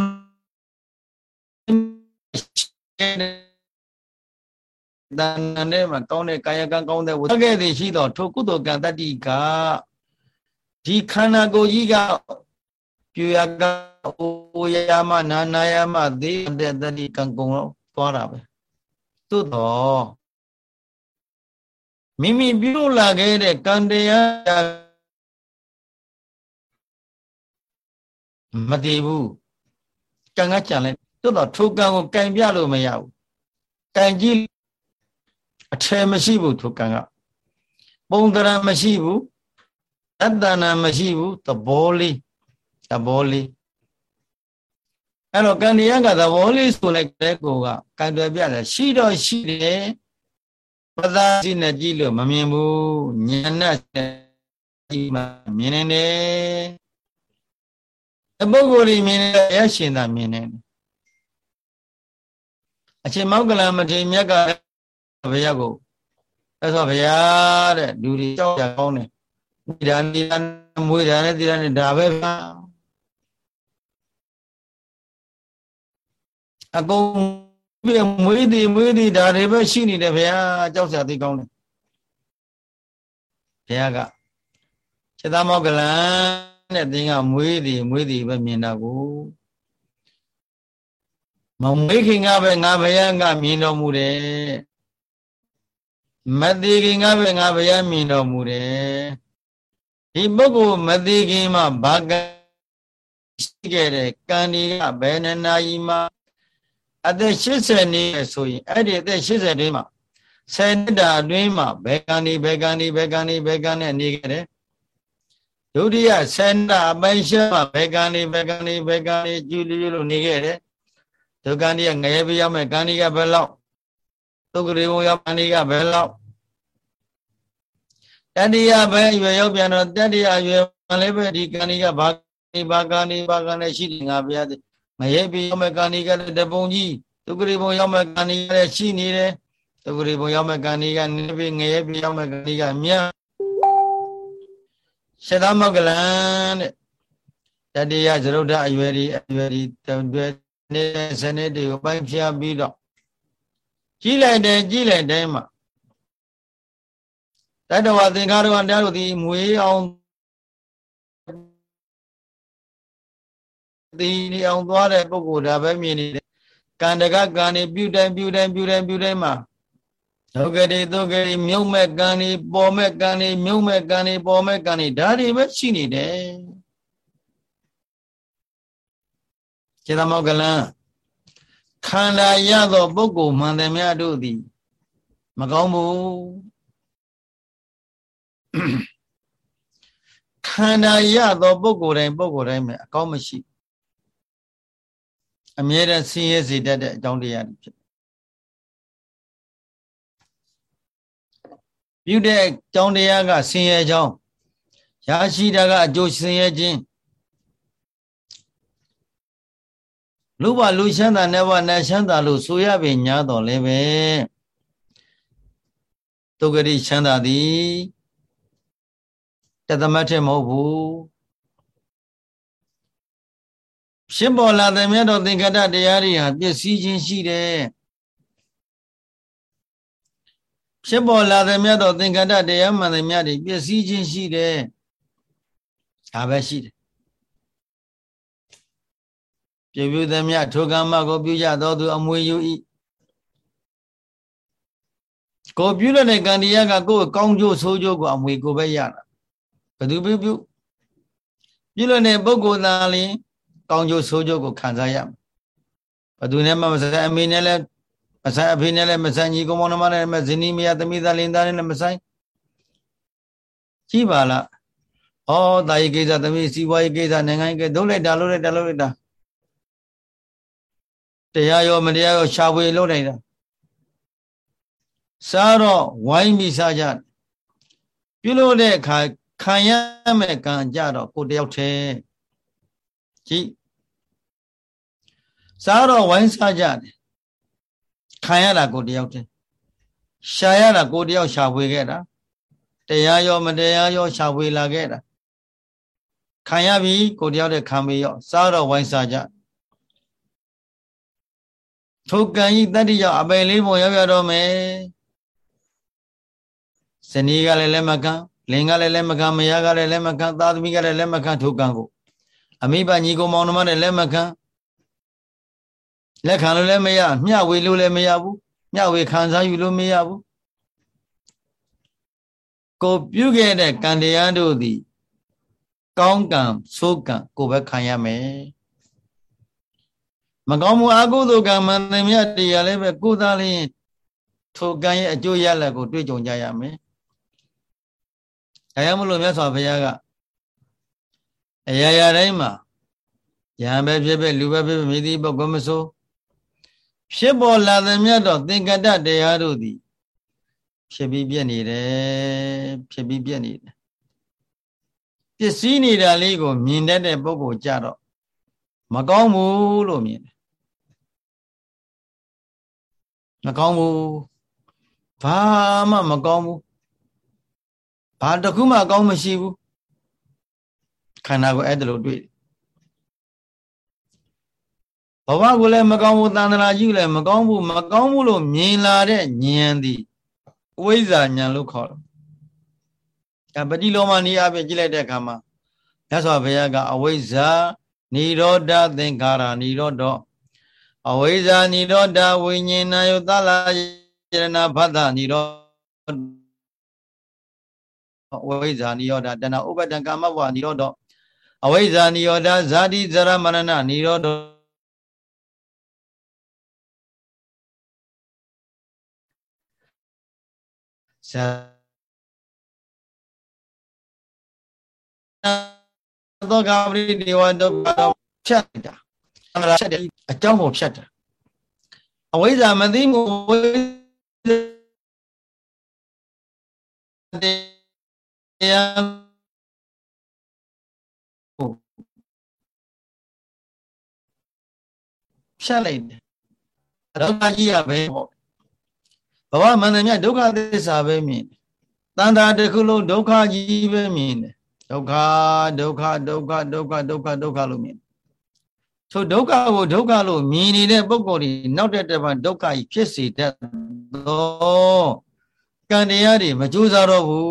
တဏ္ဍနဲ့မှာကောင်းတဲ့ကာယကံကောင်းတဲ့ဝတ်ခဲ့သည်ရှိတော့ထိုကုသိုလ်ကံတတ္တိကဒီခန္ဓာကိုယ်ကြီးကပြူရကအိုရမနာနာယမသေးတဲ့တတိကံကုံတော့သွားတာပဲသို့တော့မိမိပြုလာခဲ့တဲ့ကံတရား မတည်ဘူးကံကကြံလိုက်သို့တော့ထိုကံကိုကင်ပြလို့မရဘူးကင်ကြည့်အထယ်မရှိဘူးထိုကံကပုံတရမရှိဘူးအတ္တနာမရှိဘူးသဘောလေးသဘောလေးအဲ့တော့ကံတရားကသဘောလေးဆိုလိုက်တဲ့ကိုကကံတွေပြတယ်ရှိတော့ရှိတယ်ပသာစီနဲ့ကြည့်လို့မမြင်ဘူးဉာဏ်နဲ့ကြည့်မှမြင်နေတယ် အပုဂ္ဂိုလ်ကြီးမြင်နေရရှင်သာမြင်နေတယ်အရှင်မောက္ကလမထေရမြတ်ကဘုရားကိုအဲ့ဆိုဘုရားတဲ့လူတွေကြောက်ရကောင်းတယ်ဒီဒါနေမွေးတာနဲ့ဒီဒါနဲ့ဒါပဲဗျာအကုန်ပြမွေးသည်မွေးသည်ဒါတွေပဲရှိနေတယ်ဗျာကြောက်စရာသိကောင်းတယ်ဘုရားကစေတမောကလ န်တဲ့တင်းကမွေးသည်မွေးသည်ပဲမြင်တာကိုမမွေးခင်ကပဲငါဘုရားကမြင်တော်မူတယ်မသေးခင်ကပဲငါဘုရားမြင်တော်မူတယ်ဒီပုဂ္ဂိုလ်မသေးခင်မှာဘာကရှိခဲ့တဲ့ကံဒီကဘယ်နှနာရီမှာအသက်80နေဆိုရင်အဲ့ဒီအသက်80တွင်းမှာဆယ်နှစ်တာအတွင်းမှာဘယ်ကံဒီဘယ်ကံဒီဘယ်ကံဒီဘယ်ကံနဲ့နေခဲ့တယ် ဒုတိယဆယ်နှစ်တာအပိုင်းရှင်းမှာဘယ်ကံဒီဘယ်ကံဒီဘယ်ကံဒီကျူးလူလို့နေခဲ့တယ်ဒုက္ကံဒီကငရဲပြရောက်မဲ့ကံဒီကဘယ်လောက်သုက္ကရေဘုံရောက်ကံဒီကဘယ်လောက်တတိယပဲအရွယ်ရောက်ပြန်တော့တတိယအရွယ်မှလည်းပဲဒီကံဒီကဘာဒီဘာကံဒီဘာကံနဲ့ရှိတယ်ငါဘုရားမရဲပြရောက်မဲ့ကံဒီကလည်းတပုံကြီးသုက္ကရေဘုံရောက်မဲ့ကံဒီကလည်းရှိနေတယ်သုက္ကရေဘုံရောက်မဲ့ကံဒီကနေပြငရဲပြရောက်မဲ့ကံဒီကမြတ် ရှသမောကလန်တဲ့တတိယသရုဒ္ဓအရွယ်ဒီအရွယ်ဒီတွယ်နေတဲ့စနစ်တွေကိုပိုင်းဖြားပြီးတော့ကြီးလိုက်တယ်ကြီးလိုက်တယ်မှာတတဝသင်္ခါရဝတရားတို့သည်မွေးအောင်ဒီနေအောင်သွားတဲ့ပုဂ္ဂိုလ်ဒါပဲမြင်နေတယ်ကန္တကကံနေပြုတိုင်းပြုတိုင်းပြုတိုင်းပြုတိုင်းမှာ ဒုက္ခတိဒုက္ခတိမြုံမဲ့ကံနေပေါ်မဲ့ကံနေမြုံမဲ့ကံနေပေါ်မဲ့ကံနေဒါတွေပဲရှိနေတယ်ခြေသမောကလန်ခန္ဓာရသောပုဂ္ဂိုလ်မှန်တယ်များတို့သည် မကောင်းဘူးခန္ဓာရသောပုဂ္ဂိုလ်တိုင်းပုဂ္ဂိုလ်တိုင်းမှာအကောင်းမရှိ အမြဲတမ်းဆင်းရဲစေတတ်တဲ့အကြောင်းတရားတွေဖြစ် ပြုတဲ့အကြောင်းတရားကဆင်းရဲကြောင်းရရှိတာကအကျိုးဆင်းရဲခြင်းလူဘလူချမ်းသာနဲ့ဘနဲ့ချမ်းသာလို့ဆိုရပေညာတော်လည်းပဲတုဂတိချမ်းသာသည်တသမတ်ထမဟုတ်ဘူးဖြစ်ပေါ်လာတဲ့မြတ်တော်သင်္ကတတရားတွေဟာပျက်စီးခြင်းရှိတယ် ဖြစ်ပေါ်လာတဲ့မြတ်တော်သင်္ကတတရားမှန်တဲ့မြတ်တွေပျက်စီးခြင်းရှိတယ်ဒါပဲရှိတယ်ပြပြုသည်မြတ်ထိုကမ္မကိုပြုကြတော်သူအမွေယူ၏ကိုပြုတဲ့ကံတရားကကိုယ်ကောင်းကျိုးဆိုးကျိုးကိုအမွေကိုပဲရတာဘသူပြုပြုပြုလို့တဲ့ပုဂ္ဂိုလ်သားလင်ကောင်းကျိုးဆိုးကျိုးကိုခံစားရမယ်ဘသူနဲ့မှမဆိုင်အမေနဲ့လည်း မဆိုင်အဖေနဲ့လည်းမဆိုင်ညီကောင်မောင်နှမနဲ့လည်းမဇနီးမယားသမီးသားလင်သားနဲ့လည်းမဆိုင်ကြည့်ပါလားဩတာယိကိစ္စသမီးစီးပွားရေးကိစ္စနိုင်ငံရေးကိစ္စဒုလိုက်တာလုပ်လိုက်တာလုပ်လိုက်တာတရားရောမတရားရောရှားပွေလုပ်လိုက်တာစားတော့ဝိုင်းပြီးစားကြပြုလို့တဲ့အခါခံရမဲ့ကံကြတော့ကိုတယောက်တည်းကြည့်စားတော့ဝိုင်းစားကြတယ် ခံရတာကိုတယောက်တည်းရှာရတာကိုတယောက်ရှာဖွေခဲ့တာတရားရောမတရားရောရှာဖွေလာခဲ့တာခံရပြီကိုတယောက်တည်းခံပြီးရောစားတော့ဝိုင်းစားကြထိုကံဤတတ္တိကြောင့်အပယ်လေးပုံရောက်ရတော့မယ်ဇနီးကလည်းလက်မခံလင်ကလည်းလက်မခံမယားကလည်းလက်မခံသားသမီးကလည်းလက်မခံထိုကံကိုအမိဘညီကိုမောင်နှမနဲ့လက်မခံ လက်ခံလို့လည်းမရမျှဝေလို့လည်းမရဘူးမျှဝေခံစားယူလို့မရဘူးကိုပြုခဲ့တဲ့ကံတရားတို့သည်ကောင်းကံဆိုးကံကိုပဲခံရမယ်မကောင်းမှုအကုသိုလ်ကံမှန်သမျှတရားလည်းပဲကိုယ်သားလေးထိုကံရဲ့အကျိုးရလဒ်ကိုတွေ့ကြုံကြရမယ်ဒါကြောင့်မလို့မြတ်စွာဘုရားကအရာရာတိုင်းမှာယဟန်ပဲဖြစ်ဖြစ်လူပဲဖြစ်ဖြစ်မိသည့်ပုဂ္ဂိုလ်မဆို ဖြစ်ပေါ်လာသမျှတော့သင်္ကတတရားတို့သည် ဖြစ်ပြီးပြည့်နေတယ်ဖြစ်ပြီးပြည့်နေတယ်ပစ္စည်းနေတာလေးကို မြင်တတ်တဲ့ပုဂ္ဂိုလ်ကြတော့မကောင်းဘူးလို့မြင်တယ်မကောင်းဘူးဘာမှမကောင်းဘူးဘာတစ်ခုမှအကောင်းမရှိဘူးခန္ဓာကိုအဲ့ဒါလိုတွေ့ ဘဝကိုလည်းမကောင်းဘူးတန်တရာကြီးလည်းမကောင်းဘူးမကောင်းဘူးလို့မြင်လာတဲ့ဉာဏ်သည်အဝိဇ္ဇာဉာဏ်လို့ခေါ်တယ်။ဒါပฏิလောမနိယအပြင်ကြည့်လိုက်တဲ့အခါမှာမြတ်စွာဘုရားကအဝိဇ္ဇာနိရောဓသင်္ခါရနိရောဓအဝိဇ္ဇာနိရောဓဝိညာဏယုသလာယရဏဘဒ္ဒနိရောဓအဝိဇ္ဇာနိရောဓတဏဥပဒံကာမဘဝနိရောဓအဝိဇ္ဇာနိရောဓဇာတိဇရမရဏနိရောဓ ဇာသောကပရိဒေဝဒုက္ခဖြတ်တာအမှန်ဖြတ်တယ်အကြောင်းကိုဖြတ်တာအဝိဇ္ဇာမသိမှုဝိဇ္ဇာတရားဖြတ်လိုက်တယ်ဒုက္ခကြီးရပဲပေါ့ ဘဝမန္တမြတ်ဒုက္ခသစ္စာပဲမြင်တယ်တန်တာတစ်ခုလုံးဒုက္ခကြီးပဲမြင်တယ်ဒုက္ခဒုက္ခဒုက္ခဒုက္ခဒုက္ခဒုက္ခလို့မြင်ဆိုဒုက္ခကိုဒုက္ခလို့မြင်နေတဲ့ပုဂ္ဂိုလ်တွေနောက်တဲ့တပတ်ဒုက္ခကြီးဖြစ်စေတတ်သောကံတရားတွေမကြိုးစားတော့ဘူး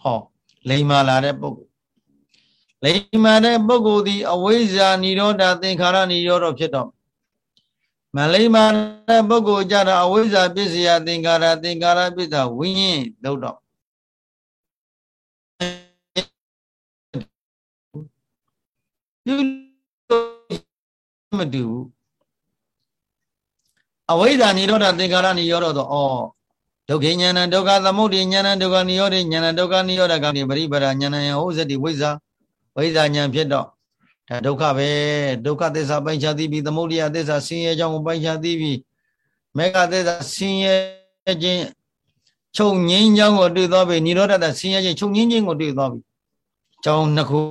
ဟောလိမ္မာလာတဲ့ပုဂ္ဂိုလ်လိမ္မာတဲ့ပုဂ္ဂိုလ်ဒီအဝိဇ္ဇာនិရောဓသင်္ခါရនិရောဓဖြစ်တော့ မလိမ္မာတဲ့ပုဂ္ဂိုလ်ကြတော့အဝိဇ္ဇာပစ္စယသင်္ကာရသင်္ကာရပစ္စာဝိညာဉ်လို့တော့ပြုမတူအဝိဇ္ဇာနိရောဓသင်္ကာရနိရောဓဆိုဩဒုက္ခဉာဏဒုက္ခသမုဒိဉာဏဒုက္ခနိရောဓဉာဏဒုက္ခနိရောဓကံပရိပရာဉာဏယဟောစတိဝိဇ္ဇာဝိဇ္ဇာဉာဏ်ဖြစ်တော့ ဒါဒုက္ခပဲဒုက္ခသစ္စာပိုင်းခြားသိပြီးသမုဒိယသစ္စာဆင်းရဲကြောင်းကိုပိုင်းခြားသိပြီးမေဃသစ္စာဆင်းရဲခြင်းချုပ်ငင်းကြောင်းကိုတွေ့သွားပြီនិရောဓတဆင်းရဲခြင်းချုပ်ငင်းခြင်းကိုတွေ့သွားပြီကြောင်းနှစ်ခု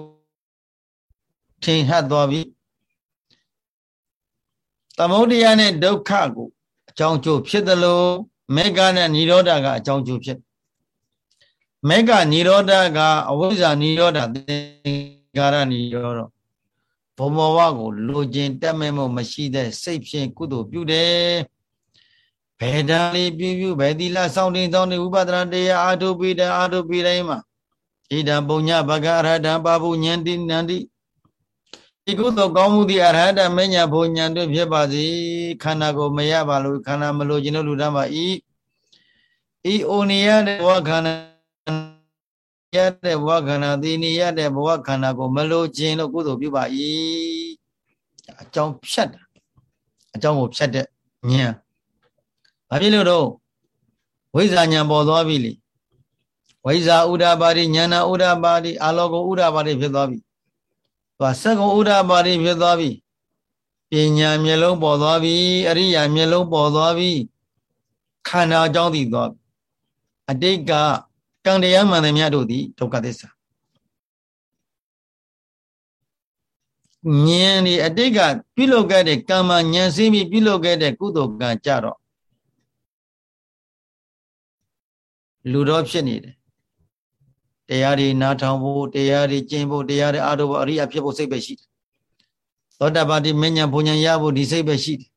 ထင်ဟပ်သွားပြီသမုဒိယနဲ့ဒုက္ခကိုအကြောင်းကျိုးဖြစ်တယ်လို့မေဃနဲ့និရောဓကအကြောင်းကျိုးဖြစ်မေဃនិရောဓကအဝိဇ္ဇာនិရောဓသင်္ကာရនិရောဓ ဘုံဘဝကိုလိုချင်တက်မဲ့မှုမရှိတဲ့စိတ်ဖြင့်ကုသိုလ်ပြုတယ်ဘယ်တန်လေးပြုပြုဘယ်သီလစောင့်တင်စောင့်တင်ဥပဒနာတရားအာထုပိတအာထုပိတိုင်းမှာဣဒံပုံညဘဂရဟတံပါပုညံတိနန္တိဒီကုသိုလ်ကောင်းမှုသည်အရဟတမဉ္ဇဉ်ဘုံဉဏ်တို့ဖြစ်ပါစေခန္ဓာကိုမရပါလို့ခန္ဓာမလိုခြင်းတို့လူတန်းပါဤဤအိုနေရတဲ့ဘဝခန္ဓာ ရတဲ့ဘဝခန္ဓာဒီနေရတဲ့ဘဝခန္ဓာကိုမလိုခြင်းလို့ကုသိုလ်ပြုပါ၏အကြောင်းဖြတ်တာအကြောင်းကိုဖြတ်တဲ့ဉာဏ်ဘာဖြစ်လို့တော့ဝိဇ္ဇာဉာဏ်ပေါ်သွားပြီလေဝိဇ္ဇာဥဒ္ဒပါတိဉာဏဥဒ္ဒပါတိအာလောကောဥဒ္ဒပါတိဖြစ်သွားပြီသွားစက္ကုဥဒ္ဒပါတိဖြစ်သွားပြီပညာမျက်လုံးပေါ်သွားပြီအရိယာမျက်လုံးပေါ်သွားပြီခန္ဓာအကြောင်းသိသွားပြီအတိတ်က ကံတရားမှန်သမျှတို့သည်ဒုက္ခသစ္စာဉာဏ်ဒီအတိတ်ကပြုလုပ်ခဲ့တဲ့ကံမှာဉာဏ်စင်းပြီးပြုလုပ်ခဲ့တဲ့ကုသိုလ်ကံကြတော့လူတော်ဖြစ်နေတယ်တရားတွေနားထောင်ဖို့တရားတွေကျင့်ဖို့တရားတွေအားထုတ်ဖို့အရိယာဖြစ်ဖို့စိတ်ပဲရှိတယ်သောတာပတိမဉ္ဇဉ်ဘုံဉဏ်ရဖို့ဒီစိတ်ပဲရှိတယ်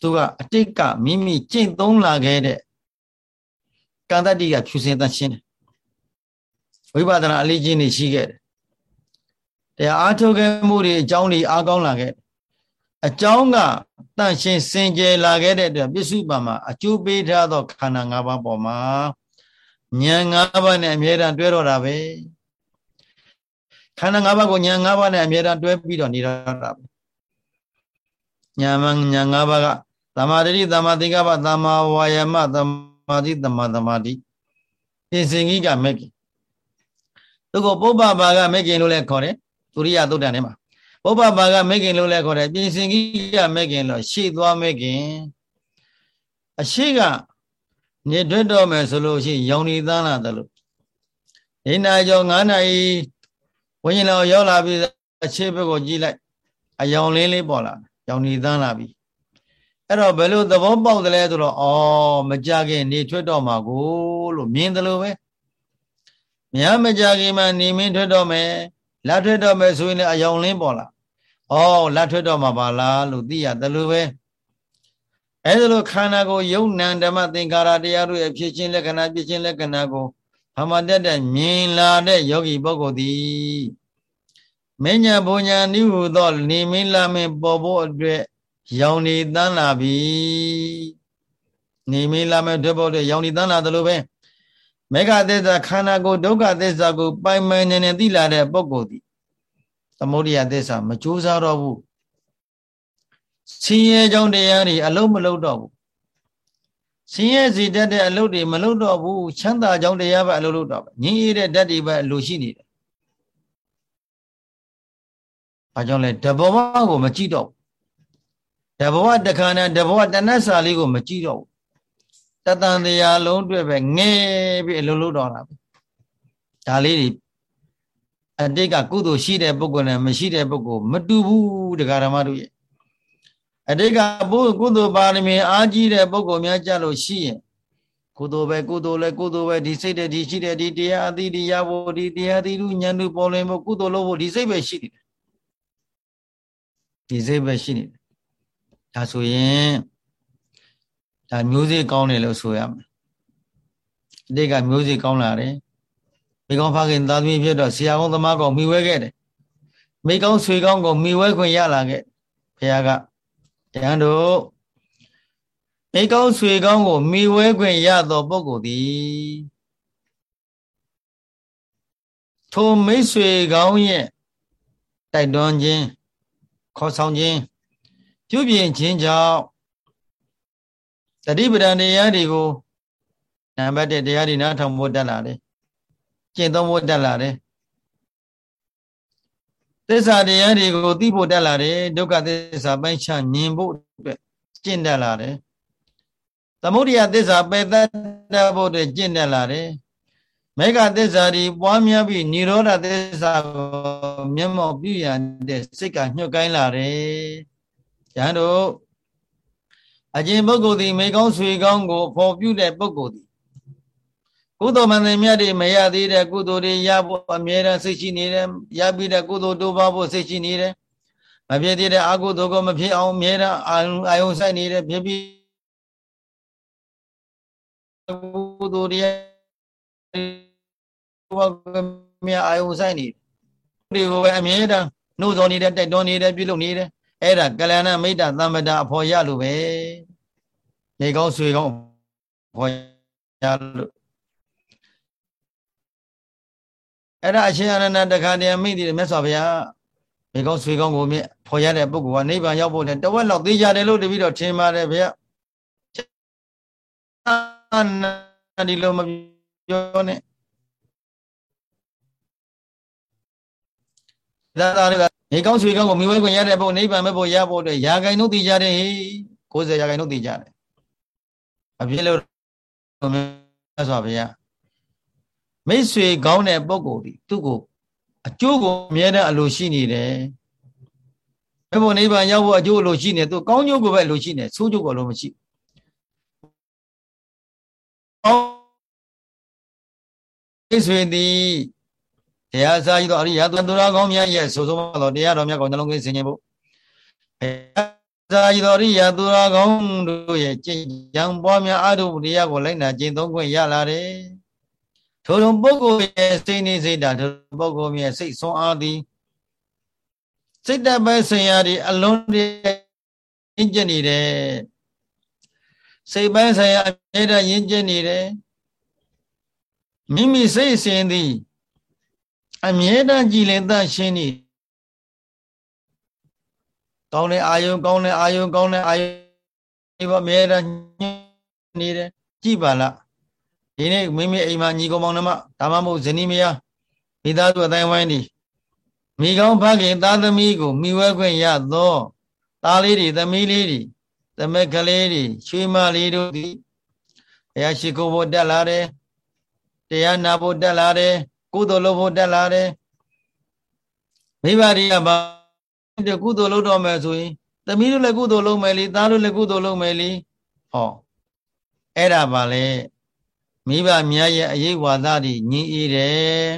သူကအတိတ်ကမိမိကျင့်သုံးလာခဲ့တဲ့ ကံတတ္တိကဖြူစင်သရှင်းတယ်ဝိပဿနာအလေးချင်းနေရှိခဲ့တယ်တရားအားထုတ်ခဲ့မှုတွေအကြောင်းတွေအားကောင်းလာခဲ့အကြောင်းကတန့်ရှင်းစင်ကြယ်လာခဲ့တဲ့အတွက်ပစ္စုပန်မှာအကျိုးပေးထားသောခန္ဓာ၅ပါးပေါ်မှာဉာဏ်၅ပါးနဲ့အမြဲတမ်းတွဲတော့တာပဲခန္ဓာ၅ပါးကိုဉာဏ်၅ပါးနဲ့အမြဲတမ်းတွဲပြီးတော့နေရတာပဲဉာဏ်မဉာဏ်၅ပါးကသမာဓိသမာသင်္ကပ္ပသမာဝါယမသမာ ဓိသမာသမာဓိပြင်စင်ကြီးကမဲ့ခင်သူကပုပ္ပဘာကမဲ့ခင်လို့လည်းခေါ်တယ်သူရိယသုတ်တန်ထဲမှာပုပ္ပဘာကမဲ့ခင်လို့လည်းခေါ်တယ်ပြင်စင်ကြီးကမဲ့ခင်လို့ရှေ့သွားမဲ့ခင်အရှိကနေတွတ်တော့မယ်ဆိုလို့ရှိရင်ရောင်နေသားလာတယ်လို့ဒီနာကျော်9နာရီဝိညာဉ်တော်ရောက်လာပြီးအခြေဘက်ကိုကြည့်လိုက်အယောင်လင်းလေးပေါ်လာရောင်နေသားလာပြီ အဲ့တော့ဘယ်လိုသဘောပေါက်တယ်လဲဆိုတော့အော်မကြခင်နေထွက်တော့မှာကိုလို့မြင်တယ်လို့ပဲများမကြခင်မှာနေမင်းထွက်တော့မယ်လက်ထွက်တော့မယ်ဆိုရင်လည်းအယောင်လင်းပေါ်လာအော်လက်ထွက်တော့မှာပါလားလို့သိရတယ်လို့ပဲအဲဒါလိုခန္ဓာကိုယုံနံဓမ္မသင်္ခါရတရားတို့ရဲ့ဖြစ်ခြင်းလက္ခဏာဖြစ်ခြင်းလက္ခဏာကိုဘာမှတက်တဲ့မြင်လာတဲ့ယောဂီပုဂ္ဂိုလ်သည်မဉ္ဇဉ်ဘုံညာနိဟုသောနေမင်းလာမင်းပေါ်ဖို့အတွက် ရောင်နေတန်းလာပြီနေမင်းလာမင်းထွက်ဖို့အတွက်ရောင်နေတန်းလာတယ်လို့ပဲမေဃသစ္စာခန္ဓာကိုဒုက္ခသစ္စာကို ပိုင်ပိုင်နေနေသိလာတဲ့ပုဂ္ဂိုလ်သည်သမုဒိယသစ္စာမကြိုးစားတော့ဘူးဆင်းရဲကြောင်းတရားတွေအလုံးမလုံးတော့ဘူးဆင်းရဲစီတတ်တဲ့အလုပ်တွေမလုပ်တော့ဘူးချမ်းသာကြောင်းတရားပဲအလုပ်လုပ်တော့ပဲငြင်းရတဲ့ဓာတ်တွေပဲအလိုရှိနေတယ်။ဘာကြောင့်လဲတဘောကိုမကြည့်တော့ဘူး။ တဘောတခါနဲ့တဘောတနတ်စာလေးကိုမကြည့်တော့ဘူး။တတန်တရားလုံးတွေ့ပဲငဲပြီးအလုပ်လုပ်တော့တာပဲ။ဒါလေးတွေအတိတ်ကကုသိုလ်ရှိတဲ့ပုဂ္ဂိုလ်နဲ့မရှိတဲ့ပုဂ္ဂိုလ်မတူဘူးတရားဓမ္မတို့ရဲ့အတိတ်ကဘုကုသိုလ်ပါရမီအားကြီးတဲ့ပုဂ္ဂိုလ်များကြလို့ရှိရင်ကုသိုလ်ပဲကုသိုလ်လဲကုသိုလ်ပဲဒီစိတ်တဲ့ဒီရှိတဲ့ဒီတရားအသီးတရားဖို့ဒီတရားသီးလူဉာဏ်လူပေါ်လွင်ဖို့ကုသိုလ်လို့ဖို့ဒီစိတ်ပဲရှိနေတယ်ဒီစိတ်ပဲရှိနေတယ် ဒါဆိုရင်ဒါမျိုးစေ့ကောင်းတယ်လို့ဆိုရမယ်အတိတ်ကမျိုးစေ့ကောင်းလာတယ်မိကောင်းဖခင်သာသမီဖြစ်တော့ဆရာကောင်းသမားကောင်းမိဝဲခဲ့တယ်မိကောင်းဆွေကောင်းကိုမိဝဲခွင့်ရလာခဲ့ဘုရားကတရားတို့မိကောင်းဆွေကောင်းကိုမိဝဲခွင့်ရသောပုဂ္ဂိုလ်သည်ထိုမိတ်ဆွေကောင်းရဲ့တိုက်တွန်းခြင်းခေါ်ဆောင်ခြင်း ပြုပြင်ခြင်းကြောင့်တတိပဒံတရားတွေကိုနံပါတ်1တရားတွေနားထောင်ဖို့တက်လာတယ်ကျင့်သုံးဖို့တက်လာတယ်သစ္စာတရားတွေကိုသိဖို့တက်လာတယ်ဒုက္ခသစ္စာပိုင်းခြားမြင်ဖို့အတွက်ကျင့်တက်လာတယ်သမုဒိယသစ္စာပယ်တတ်ဖို့အတွက်ကျင့်တက်လာတယ်မေဃသစ္စာဒီပွားများပြီးនិရောဓသစ္စာကိုမျက်မှောက်ပြုရတဲ့စိတ်ကညှို့ကိုင်းလာတယ်။ ယဟန်တို့အကျင့်ပုဂ္ဂိုလ်သည်မေကောင်းဆွေကောင်းကိုဖော်ပြုတဲ့ပုဂ္ဂိုလ်သည်ကုသိုလ်မန္တမြတ်တွေမရသေးတဲ့ကုသိုလ်တွေရဖို့အမြဲတမ်းစိတ်ရှိနေတယ်ရပြီးတဲ့ကုသိုလ်တိုးပွားဖို့စိတ်ရှိနေတယ်မဖြစ်သေးတဲ့အကုသိုလ်ကိုမဖြစ်အောင်အမြဲတမ်းအာယုံဆိုင်နေတယ်ဖြစ်ပြီးကုသိုလ်တွေဘာမြအာယုံဆိုင်နေတယ်ဒီကိုပဲအမြဲတမ်းနှုတ်ဆောင်နေတဲ့တိုက်တွန်းနေတယ်ပြုလုပ်နေတယ် အဲ့ဒါကလဏမိတ်တာသမ္ပတာအဖော်ရလို့ပဲနေကောင်းဆွေကောင်းအဖော်ရလို့အဲ့ဒါအရှင်အနန္ဒတခါတည်းမိတယ်မြတ်စွာဘုရားမိကောင်းဆွေကောင်းကိုမြဖော်ရတဲ့ပုဂ္ဂိုလ်ကနိဗ္ဗာန်ရောက်ဖို့နဲ့တဝက်လောက်သိကြတယ်လို့တပည့်တော်ထင်ပါတယ်ဗျာဒီလိုမပြောနဲ့ဒါသာတွေက မိကောင်းဆွေကောင်းကိုမိဝဲခွင့်ရတဲ့ပုဂ္ဂိုလ်နိဗ္ဗာန်မဲ့ဖို့ရဖို့အတွက်ယာဂိုင်တို့သိကြတယ်90ရာဂိုင်တို့သိကြတယ်အဖြစ်လို့မြတ်စွာဘုရားမိတ်ဆွေကောင်းတဲ့ပုဂ္ဂိုလ်ဒီသူ့ကိုအကျိုးကိုအမြဲတမ်းအလိုရှိနေတယ်ဘယ်ဘုံနိဗ္ဗာန်ရောက်ဖို့အကျိုးအလိုရှိနေသူကောင်းကျိုးကိုပဲအလိုရှိနေဆိုးကျိုးကိုအလိုမရှိဘူးဆွေသည် တရားစာကြီးတော့အရိယသူသူတော်ကောင်းများရဲ့ဆိုဆုံးတော့တရားတော်များကိုနှလုံးသွင်းဆင်ခြင်ဖို့သာယတော်ရိယသူတော်ကောင်းတို့ရဲ့ကျင့်ကြံပွားများအထုတရားကိုလိုက်နာကျင့်သုံးခွင့်ရလာတယ်ထို့သောပုဂ္ဂိုလ်ရဲ့စိတ်နေစိတ်ဓာတ်ထိုပုဂ္ဂိုလ်ရဲ့စိတ်ဆွမ်းအားသည်စိတ်တပဲဆင်ရသည်အလုံးတည်းကျင့်နေတယ်စိတ်ပိုင်းဆိုင်ရာအမြဲတမ်းရင်းကျက်နေတယ်မိမိစိတ်စဉ်သည် အမြဲတမ်းကြည်လင်သရှင်းနေကောင်းတဲ့အာယုံကောင်းတဲ့အာယုံကောင်းတဲ့အာယုံဒီပေါ်အမြဲတမ်းနေတယ်ကြည်ပါလားဒီနေ့မိမိအိမ်မှာညီကောင်မောင်နှမဒါမှမဟုတ်ဇနီးမယားမိသားစုအတိုင်းဝိုင်းနေမိကောင်းဖခင်သားသမီးကိုမိဝဲခွင့်ရသောသားလေးတွေသမီးလေးတွေသမက်ကလေးတွေချွေးမလေးတို့သည်ဘုရားရှိခိုးဖို့တက်လာတယ်တရားနာဖို့တက်လာတယ် ကုသိုလ်လုပ်ဖို့တက်လာတယ်မိဘတွေကဘာကုသိုလ်လုပ်တော့မယ်ဆိုရင်သမီးတို့လည်းကုသိုလ်လုပ်မယ်လीသားတို့လည်းကုသိုလ်လုပ်မယ်လीဟောအဲ့ဒါပါလေမိဘများရဲ့အရေးဝါဒတွေညင်အေးတယ်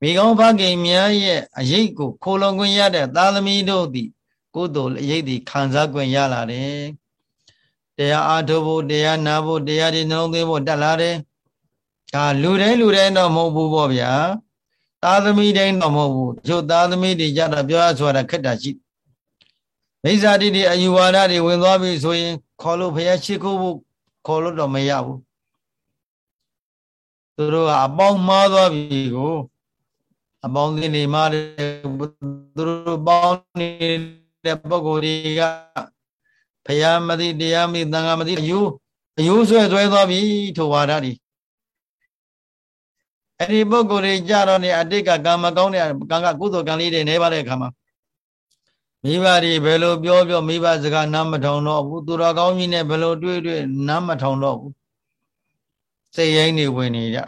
မိကောင်းဖခင်များရဲ့အရေးကိုခိုးလုံခွင့်ရတဲ့သားသမီးတို့သည်ကုသိုလ်အရေးတွေခံစားခွင့်ရလာတယ်တရားအားထုတ်ဖို့တရားနာဖို့တရားတွေနှလုံးသွင်းဖို့တက်လာတယ် ဒါလူတိုင်းလူတိုင်းတော့မဟုတ်ဘူးပေါ့ဗျာသားသမီးတိုင်းတော့မဟုတ်ဘူးတို့သားသမီးတွေကြတော့ပြောရဆိုတာခက်တာရှိမိစ္ဆာတိတွေအယူဝါဒတွေဝင်သွားပြီဆိုရင် ခေါ်လို့ဖះရှိခိုးဖို့ခေါ်လို့တော့မရဘူးသူတို့ကအပေါင်းမှားသွားပြီကိုအပေါင်းသင်းတွေမှားတယ်သူတို့ပေါင်းနေတဲ့ပုဂ္ဂိုလ်တွေကဖះမသိတရားမသိသံဃာမသိအယူအယူဆွဲဆွဲသွားပြီထိုဝါဒတွေ အဲ့ဒီပုဂ္ဂိုလ်တွေကြတော့နေအတိတ်ကကံမကောင်းတဲ့ကံကကုသိုလ်ကံလေးတွေနေပါတဲ့အခါမှာမိဘတွေဘယ်လိုပြောပြောမိဘစကားနားမထောင်တော့ဘူးသူတော်ကောင်းကြီးနဲ့ဘယ်လိုတွေ့တွေ့နားမထောင်တော့ဘူးစိတ်ရိုင်းနေဝင်နေကြ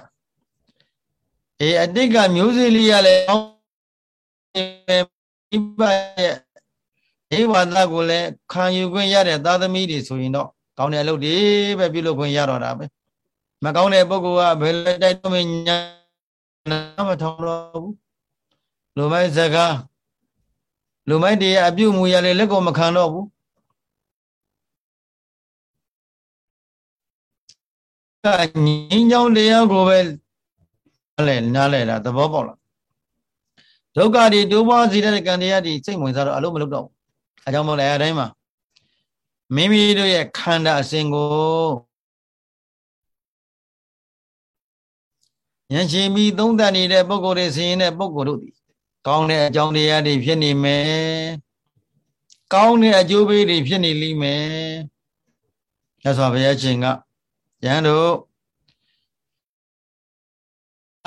အေးအတိတ်ကမျိုးစေ့လေးရလဲမိဘရဲ့ဧဝါဒကိုလည်းခံယူခွင့်ရတဲ့သာသမီတွေဆိုရင်တော့ကောင်းတဲ့အလုပ်တွေပဲပြုလုပ်ခွင့်ရတော့တာပဲမကောင်းတဲ့ပုဂ္ဂိုလ်ကဘယ်လိုတိုက်တော့မညာ နာမထောင်တော့ဘူးလူမိုက်စကားလူမိုက်တရားအပြုမူရလေလက်ကိုမခံတော့ဘူးကငင်းကြောင်းတရားကိုပဲလဲနားလဲတာသဘောပေါက်လားဒုက္ခတွေတိုးပွားစေတဲ့ကံတရားတွေစိတ်ဝင်စားတော့အလုံးမလုပ်တော့ဘူးအဲကြောင့်မို့လဲအတိုင်းမှာမိမိတို့ရဲ့ခန္ဓာအစဉ်ကို ဉာဏ်ရှိပြီးသုံးသပ်နေတဲ့ပုဂ္ဂိုလ်တွေဆင်ရင်တဲ့ပုဂ္ဂိုလ်တို့သည်ကောင်းတဲ့အကြောင်းတရားတွေဖြစ်နေမယ်ကောင်းတဲ့အကျိုးပေးတွေဖြစ်နေလိမ့်မယ်ရသော်ဘုရားရှင်ကယဟန်တို့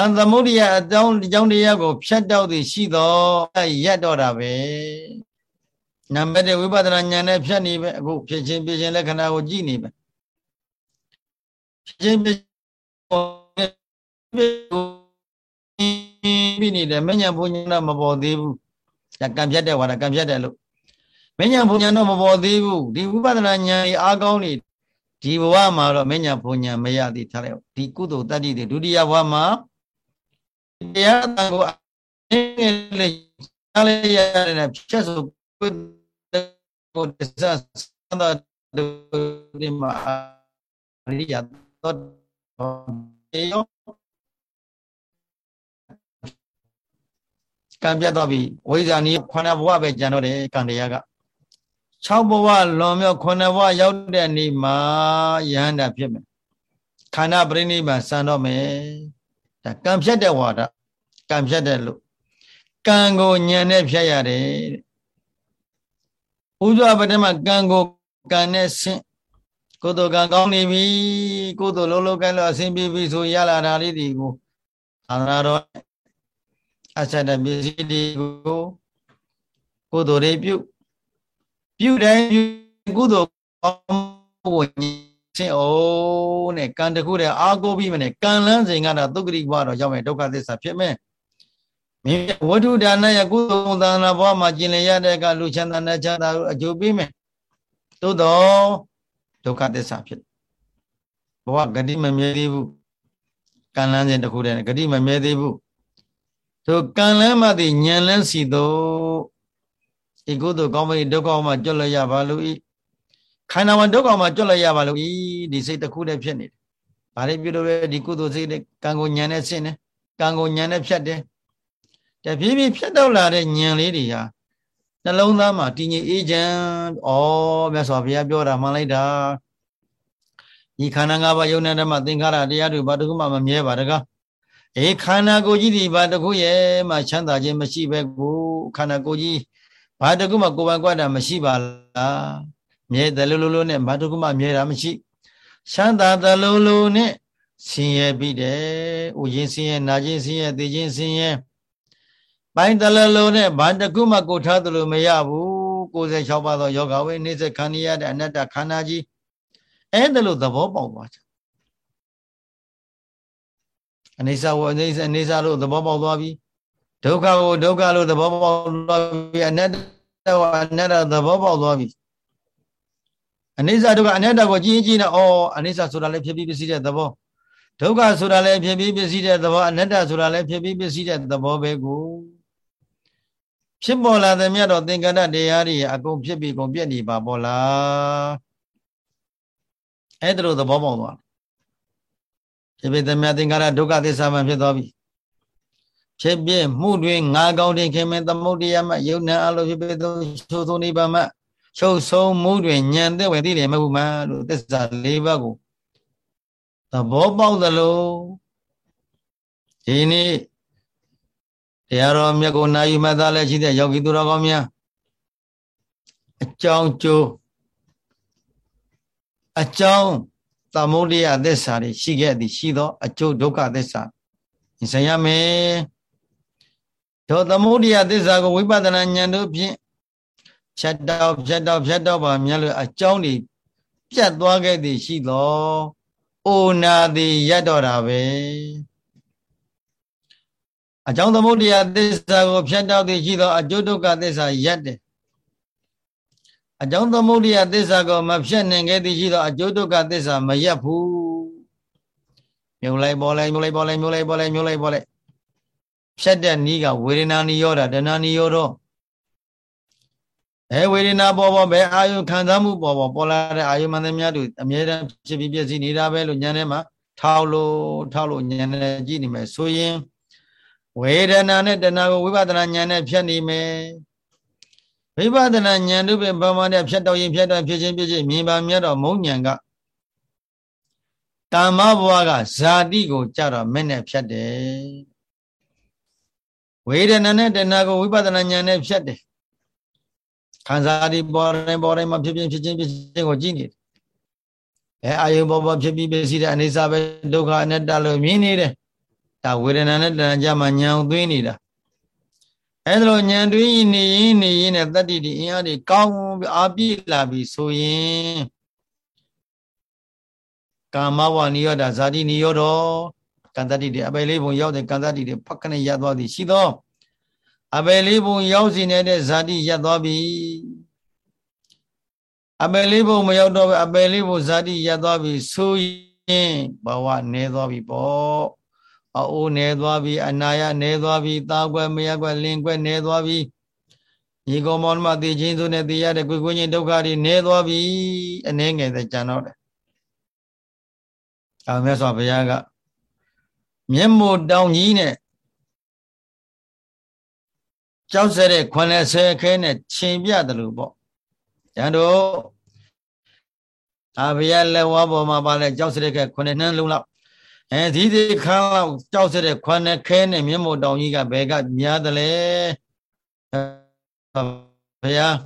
အသမုဒိယအကြောင်းအကြောင်းတရားကိုဖြတ်တောက်သည်ရှိတော့ရက်တော့တာပဲနံပါတ်1ဝိပဿနာဉာဏ်နဲ့ဖြတ်နေပဲအခုဖြစ်ချင်းပြချင်းလက္ခဏာကိုကြည့်နေပဲဖြစ်ချင်းပြ ပြီးနေတယ်မညံဘုံညာတော့မပေါ်သေးဘူးဒါကံပြတ်တဲ့ဝါဒကံပြတ်တယ်လို့မညံဘုံညာတော့မပေါ်သေးဘူးဒီဝိပဿနာဉာဏ်ကြီးအားကောင်းနေဒီဘဝမှာတော့မညံဘုံညာမရသေးထားလိုက်ဒီကုသိုလ်တတ္တိတွေဒုတိယဘဝမှာတရားတန်ကိုအင်းလေးအားလေးရတဲ့ဖြတ်ဆိုကိုတစ္ဆသန္တာဒီမှာအရိယတော့ယော ကံပြတ်တော့ပြီဝိဇ္ဇာနီးခொနဘဝပဲကြံတော့တယ်ကံတရားက6ဘဝလွန်မြောက်9ဘဝရောက်တဲ့နေ့မှာယဟန္တာဖြစ်မယ်ခန္ဓာပရိနိဗ္ဗာန်စံတော့မယ်ဒါကံဖြတ်တဲ့ဝါဒကံဖြတ်တဲ့လို့ကံကိုညံနဲ့ဖြတ်ရတယ်ဥစွာပထမကံကိုကံနဲ့ဆင့်ကုသိုလ်ကံကောင်းနေပြီကုသိုလ်လုံးလုံးကဲလို့အစဉ်ပြေပြီဆိုရလာတာလေးဒီကိုသာသနာတော် အဆက်တပစ္စည်းတွေကိုကုသိုလ်တွေပြုပြုတိုင်းကုသိုလ်ကောင်းဖို့ရှင်းအောင်နဲ့ကံတခုတည်းအာကိုပြီးမနဲ့ကံလန်းစဉ်ကတော့သုက္ကတိဘဝတော့ရောက်မယ်ဒုက္ခသစ္စာဖြစ်မယ်မိဝတ္ထုဒါနရဲ့ကုသိုလ်သာသနာဘဝမှာကျင်လည်ရတဲ့ကလူချမ်းသာနဲ့ချမ်းသာကိုအကျိုးပေးမယ်သို့တော့ဒုက္ခသစ္စာဖြစ်ဘဝဂတိမမြဲသေးဘူးကံလန်းစဉ်တစ်ခုတည်းဂတိမမြဲသေးဘူး သူကံလန်းမှသည်ညံလန်းစီတော့ဤကုသိုလ်ကောင်းပြီဒုက္ခမှာကြွလျရပါလို့ဤခန္ဓာမှာဒုက္ခမှာကြွလျရပါလို့ဤဒီစိတ်တစ်ခုတည်းဖြစ်နေတယ်။ဘာတွေပြုလို့လဲဒီကုသိုလ်စိတ်နဲ့ကံကိုညံနဲ့ဆင်းတယ်ကံကိုညံနဲ့ဖြတ်တယ်တဖြည်းဖြည်းဖြတ်တော့လာတဲ့ညံလေးတွေဟာနှလုံးသားမှာတည်ငြိမ်အေးချမ်းဩမြတ်စွာဘုရားပြောတာမှန်လိုက်တာဒီခန္ဓာ၅ပါးယုံနဲ့ဓမ္မသင်္ခါရတရားတွေဘာတခုမှမမြဲပါတကား အေးခန္ဓာကိုယ်ကြီးဒီဘာတခုရဲ့မှချမ်းသာခြင်းမရှိပဲကိုခန္ဓာကိုယ်ကြီးဘာတခုမှကိုယ်ပိုင်ကွက်တာမရှိပါလားမြဲတယ်လို့လို့နဲ့ဘာတခုမှမြဲတာမရှိချမ်းသာတယ်လို့လို့နဲ့ဆင်းရဲပြီးတယ်။ဥရင်ဆင်းရဲနာခြင်းဆင်းရဲသိခြင်းဆင်းရဲပိုင်းတလလုံးနဲ့ဘာတခုမှကိုထားသလိုမရဘူး96ပါးသောယောဂဝိနေစခန္ဓာရတဲ့အနတ္တခန္ဓာကြီးအဲ့ဒါလို့သဘောပေါက်သွားကြ အနေစာဝအနေစာအနေစာလို့သဘောပေါက်သွားပြီဒုက္ခကိုဒုက္ခလို့သဘောပေါက်သွားပြီအနတ္တကအနတ္တသဘောပေါက်သွားပြီအနေစာဒုက္ခအနတ္တကိုကြည့်ကြည့်နေဩအနေစာဆိုတာလည်းဖြစ်ပြီးပြစီတဲ့သဘောဒုက္ခဆိုတာလည်းဖြစ်ပြီးပြစီတဲ့သဘောအနတ္တဆိုတာလည်းဖြစ်ပြီးပြစီတဲ့သဘောပဲကိုဖြစ်ပေါ်လာတဲ့မြတ်တော်သင်္ကတတရားတွေအကုန်ဖြစ်ပြီးကုန်ပြည့်နေပါပေါ်လားအဲ့ဒါလိုသဘောပေါက်သွား ဖြစ်ဖြစ်တဲ့မြတ်သင်္ကတဒုက္ခသစ္စာမှဖြစ်သွားပြီဖြစ်ပြမှုတွင်ငါကောင်းတင်ခင်မင်းသမုဒ္ဒယမယုံနာအလိုဖြစ်ဖြစ်သောချိုးဆုံးနိဗ္ဗာန်မချုပ်ဆုံးမှုတွင်ဉာဏ်သက်ဝေသိတယ်မဟုတ်မှလို့သစ္စာ၄ပါးကိုသဘောပေါက်သလိုဒီနေ့တရားတော်မြတ်ကိုနာယူမှသားလည်းရှိတဲ့ယောဂီသူတော်ကောင်းများအကြောင်းကျိုးအကြောင်း သမုဒိယသစ္စာတွေရှိခဲ့သည်ရှိသောအကျိုးဒုက္ခသစ္စာသိစရမယ်သောသမုဒိယသစ္စာကိုဝိပဿနာဉာဏ်တို့ဖြင့်ဖြတ်တော့ဖြတ်တော့ဖြတ်တော့ပါမြတ်လို့အကြောင်းတွေပြတ်သွားခဲ့သည်ရှိသောအိုနာသည်ရတ်တော့တာပဲအကြောင်းသမုဒ္ဒရာသစ္စာကိုဖြတ်တောက်သည်ရှိသောအကျိုးဒုက္ခသစ္စာရက်တယ် အကြောင်းသမုဒ္ဒရာသစ္စာကိုမဖြတ်နိုင်ခဲ့သည်ရှိသောအကျိုးဒုက္ခသစ္စာမရက်ဘူးမြုံလိုက်ပေါ်လိုက်မြုံလိုက်ပေါ်လိုက်မြုံလိုက်ပေါ်လိုက်မြုံလိုက်ပေါ်လိုက်ဖြတ်တဲ့နီးကဝေဒနာနီရောတာတဏှာနီရောတော့အဲဝေဒနာပေါ်ပေါ်ပဲအာယုခံစားမှုပေါ်ပေါ်ပေါ်လာတဲ့အာယုမှန်သမျှတို့အမြဲတမ်းဖြစ်ပြီးပြည့်စည်နေတာပဲလို့ဉာဏ်ထဲမှာထောက်လို့ထောက်လို့ဉာဏ်နဲ့ကြည့်နေမယ်ဆိုရင်ဝေဒနာနဲ့တဏှာကိုဝိပဿနာဉာဏ်နဲ့ဖြတ်နေမယ် ဝိပဿနာဉာဏ်တို့ပဲဘာမှနဲ့ဖြတ်တော့ရင်ဖြတ်တော့ဖြစ်ချင်းဖြစ်ချင်းမြင်ပါမြတ်တော့မုံဉာဏ်ကကာမဘဝကဇာတိကိုကြတော့မဲ့နဲ့ဖြတ်တယ်ဝေဒနာနဲ့တဏှာကိုဝိပဿနာဉာဏ်နဲ့ဖြတ်တယ်ခံစားရပေါ်တိုင်းပေါ်တိုင်းမှာဖြစ်ဖြစ်ဖြစ်ချင်းဖြစ်ချင်းကိုကြည့်နေတယ်အဲအာယုဘောဘောဖြစ်ပြီးပြစီတဲ့အနေစာပဲဒုက္ခအနတ္တလို့မြင်နေတယ်ဒါဝေဒနာနဲ့တဏှာကြမှာဉာဏ်သွင်းနေတာ အဲဒါလိုဉာဏ်သွင်းရင်နေရင်နေရင်နဲ့တတ္တိဒီအင်အားတွေကောင်းပြီးအာပြည့်လာပြီဆိုရင်ကာမဝနိယောဒဇာတိနိယောဒောကံတတ္တိတွေအပေလေးဘုံရောက်တဲ့ကံတတ္တိတွေဖက်ခနဲ့ရသွားသည်ရှိသောအပေလေးဘုံရောက်စီနေတဲ့ဇာတိရပ်သွားပြီအပေလေးဘုံမရောက်တော့ပဲအပေလေးဘုံဇာတိရပ်သွားပြီဆိုရင်ဘဝနေသွားပြီပေါ့ အိုးနေသွားပြီအနာရနေသွားပြီသားကွယ်မရကွယ်လင်းကွယ်နေသွားပြီညီကောင်မောင်မသိချင်းစုနဲ့သိရတဲ့ကိုကိုချင်းဒုက္ခတွေနေသွားပြီအနေငယ်တဲ့ကြံတော့တယ်အာမြတ်စွာဘုရားကမျက်မှောတောင်ကြီးနဲ့ကြောက်စတဲ့80ခဲနဲ့ချိန်ပြတယ်လို့ပေါ့ကျန်တို့အာဘုရားလက်ဝါးပေါ်မှာပါလဲကြောက်စတဲ့ခဲ9နှန်းလုံးလောက် အဲဒီဒီခန်းလောက်ကြောက်စတဲ့9ခဲနဲ့မျက်မှောတောင်ကြီးကဘယ်ကများတယ်လဲဘုရား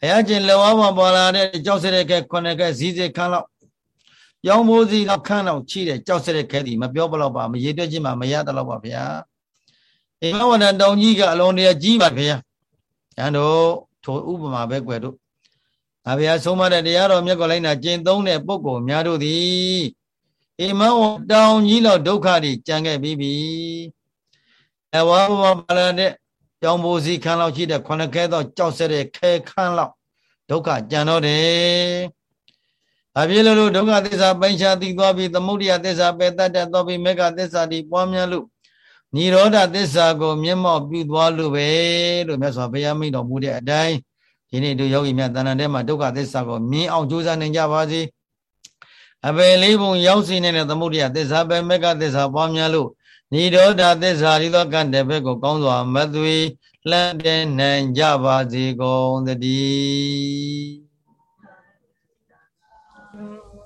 ဘုရားကျင်လက်ဝါးမှာပေါ်လာတဲ့ကြောက်စတဲ့ခဲ9ခဲဇီးစိခန်းလောက်ရောင်းမိုးစီလောက်ခန်းလောက်ချိတဲ့ကြောက်စတဲ့ခဲဒီမပြောဘလောက်ပါမရေတွက်ခြင်းမှမရတလောက်ပါဗျာအိမဝန္တတောင်ကြီးကအလုံးတရာကြီးပါဗျာကျန်တို့ထိုဥပမာပဲကွယ်တို့ အဗျာဆုံးမတဲ့တရားတော်မြတ်ကိုလိုက်တာကျင့်သုံးတဲ့ပုဂ္ဂိုလ်များတို့သည်အိမဝတောင်ကြီးလောက်ဒုက္ခတွေကြံခဲ့ပြီးပြီအဝဘဝပါရတဲ့ကြောင်ပူစီခန်းလောက်ရှိတဲ့ခုနှစ်ခဲသောကြောက်ဆက်တဲ့ခဲခန်းလောက်ဒုက္ခကြံတော့တယ်အပြည့်လို့လို့ဒုက္ခသစ္စာပိုင်းခြားသိသွားပြီးသမုဒိယသစ္စာပဲတတ်တတ်သွားပြီးမေဃသစ္စာဒီပွားများလို့និရောဓသစ္စာကို မျက်မှောက်ပြုသွားလို့ပဲလို့မြတ်စွာဘုရားမိန့်တော်မူတဲ့အတိုင်း ဒီနေ့တို့ယောဂီများတဏ္ဍာထဲမှာဒုက္ခသစ္စာကိုမြင်အောင်ကြိုးစားနိုင်ကြပါစေအပယ်လေးပုံရောက်စီနေတဲ့သမုဒိယသစ္စာပဲမေဃသစ္စာပွားများလို့နိရောဓသစ္စာဒီသောကံတဲ့ဘက်ကိုကောင်းစွာမသွေလှမ်းတဲ့နိုင်ကြပါစေကုန်သတည်း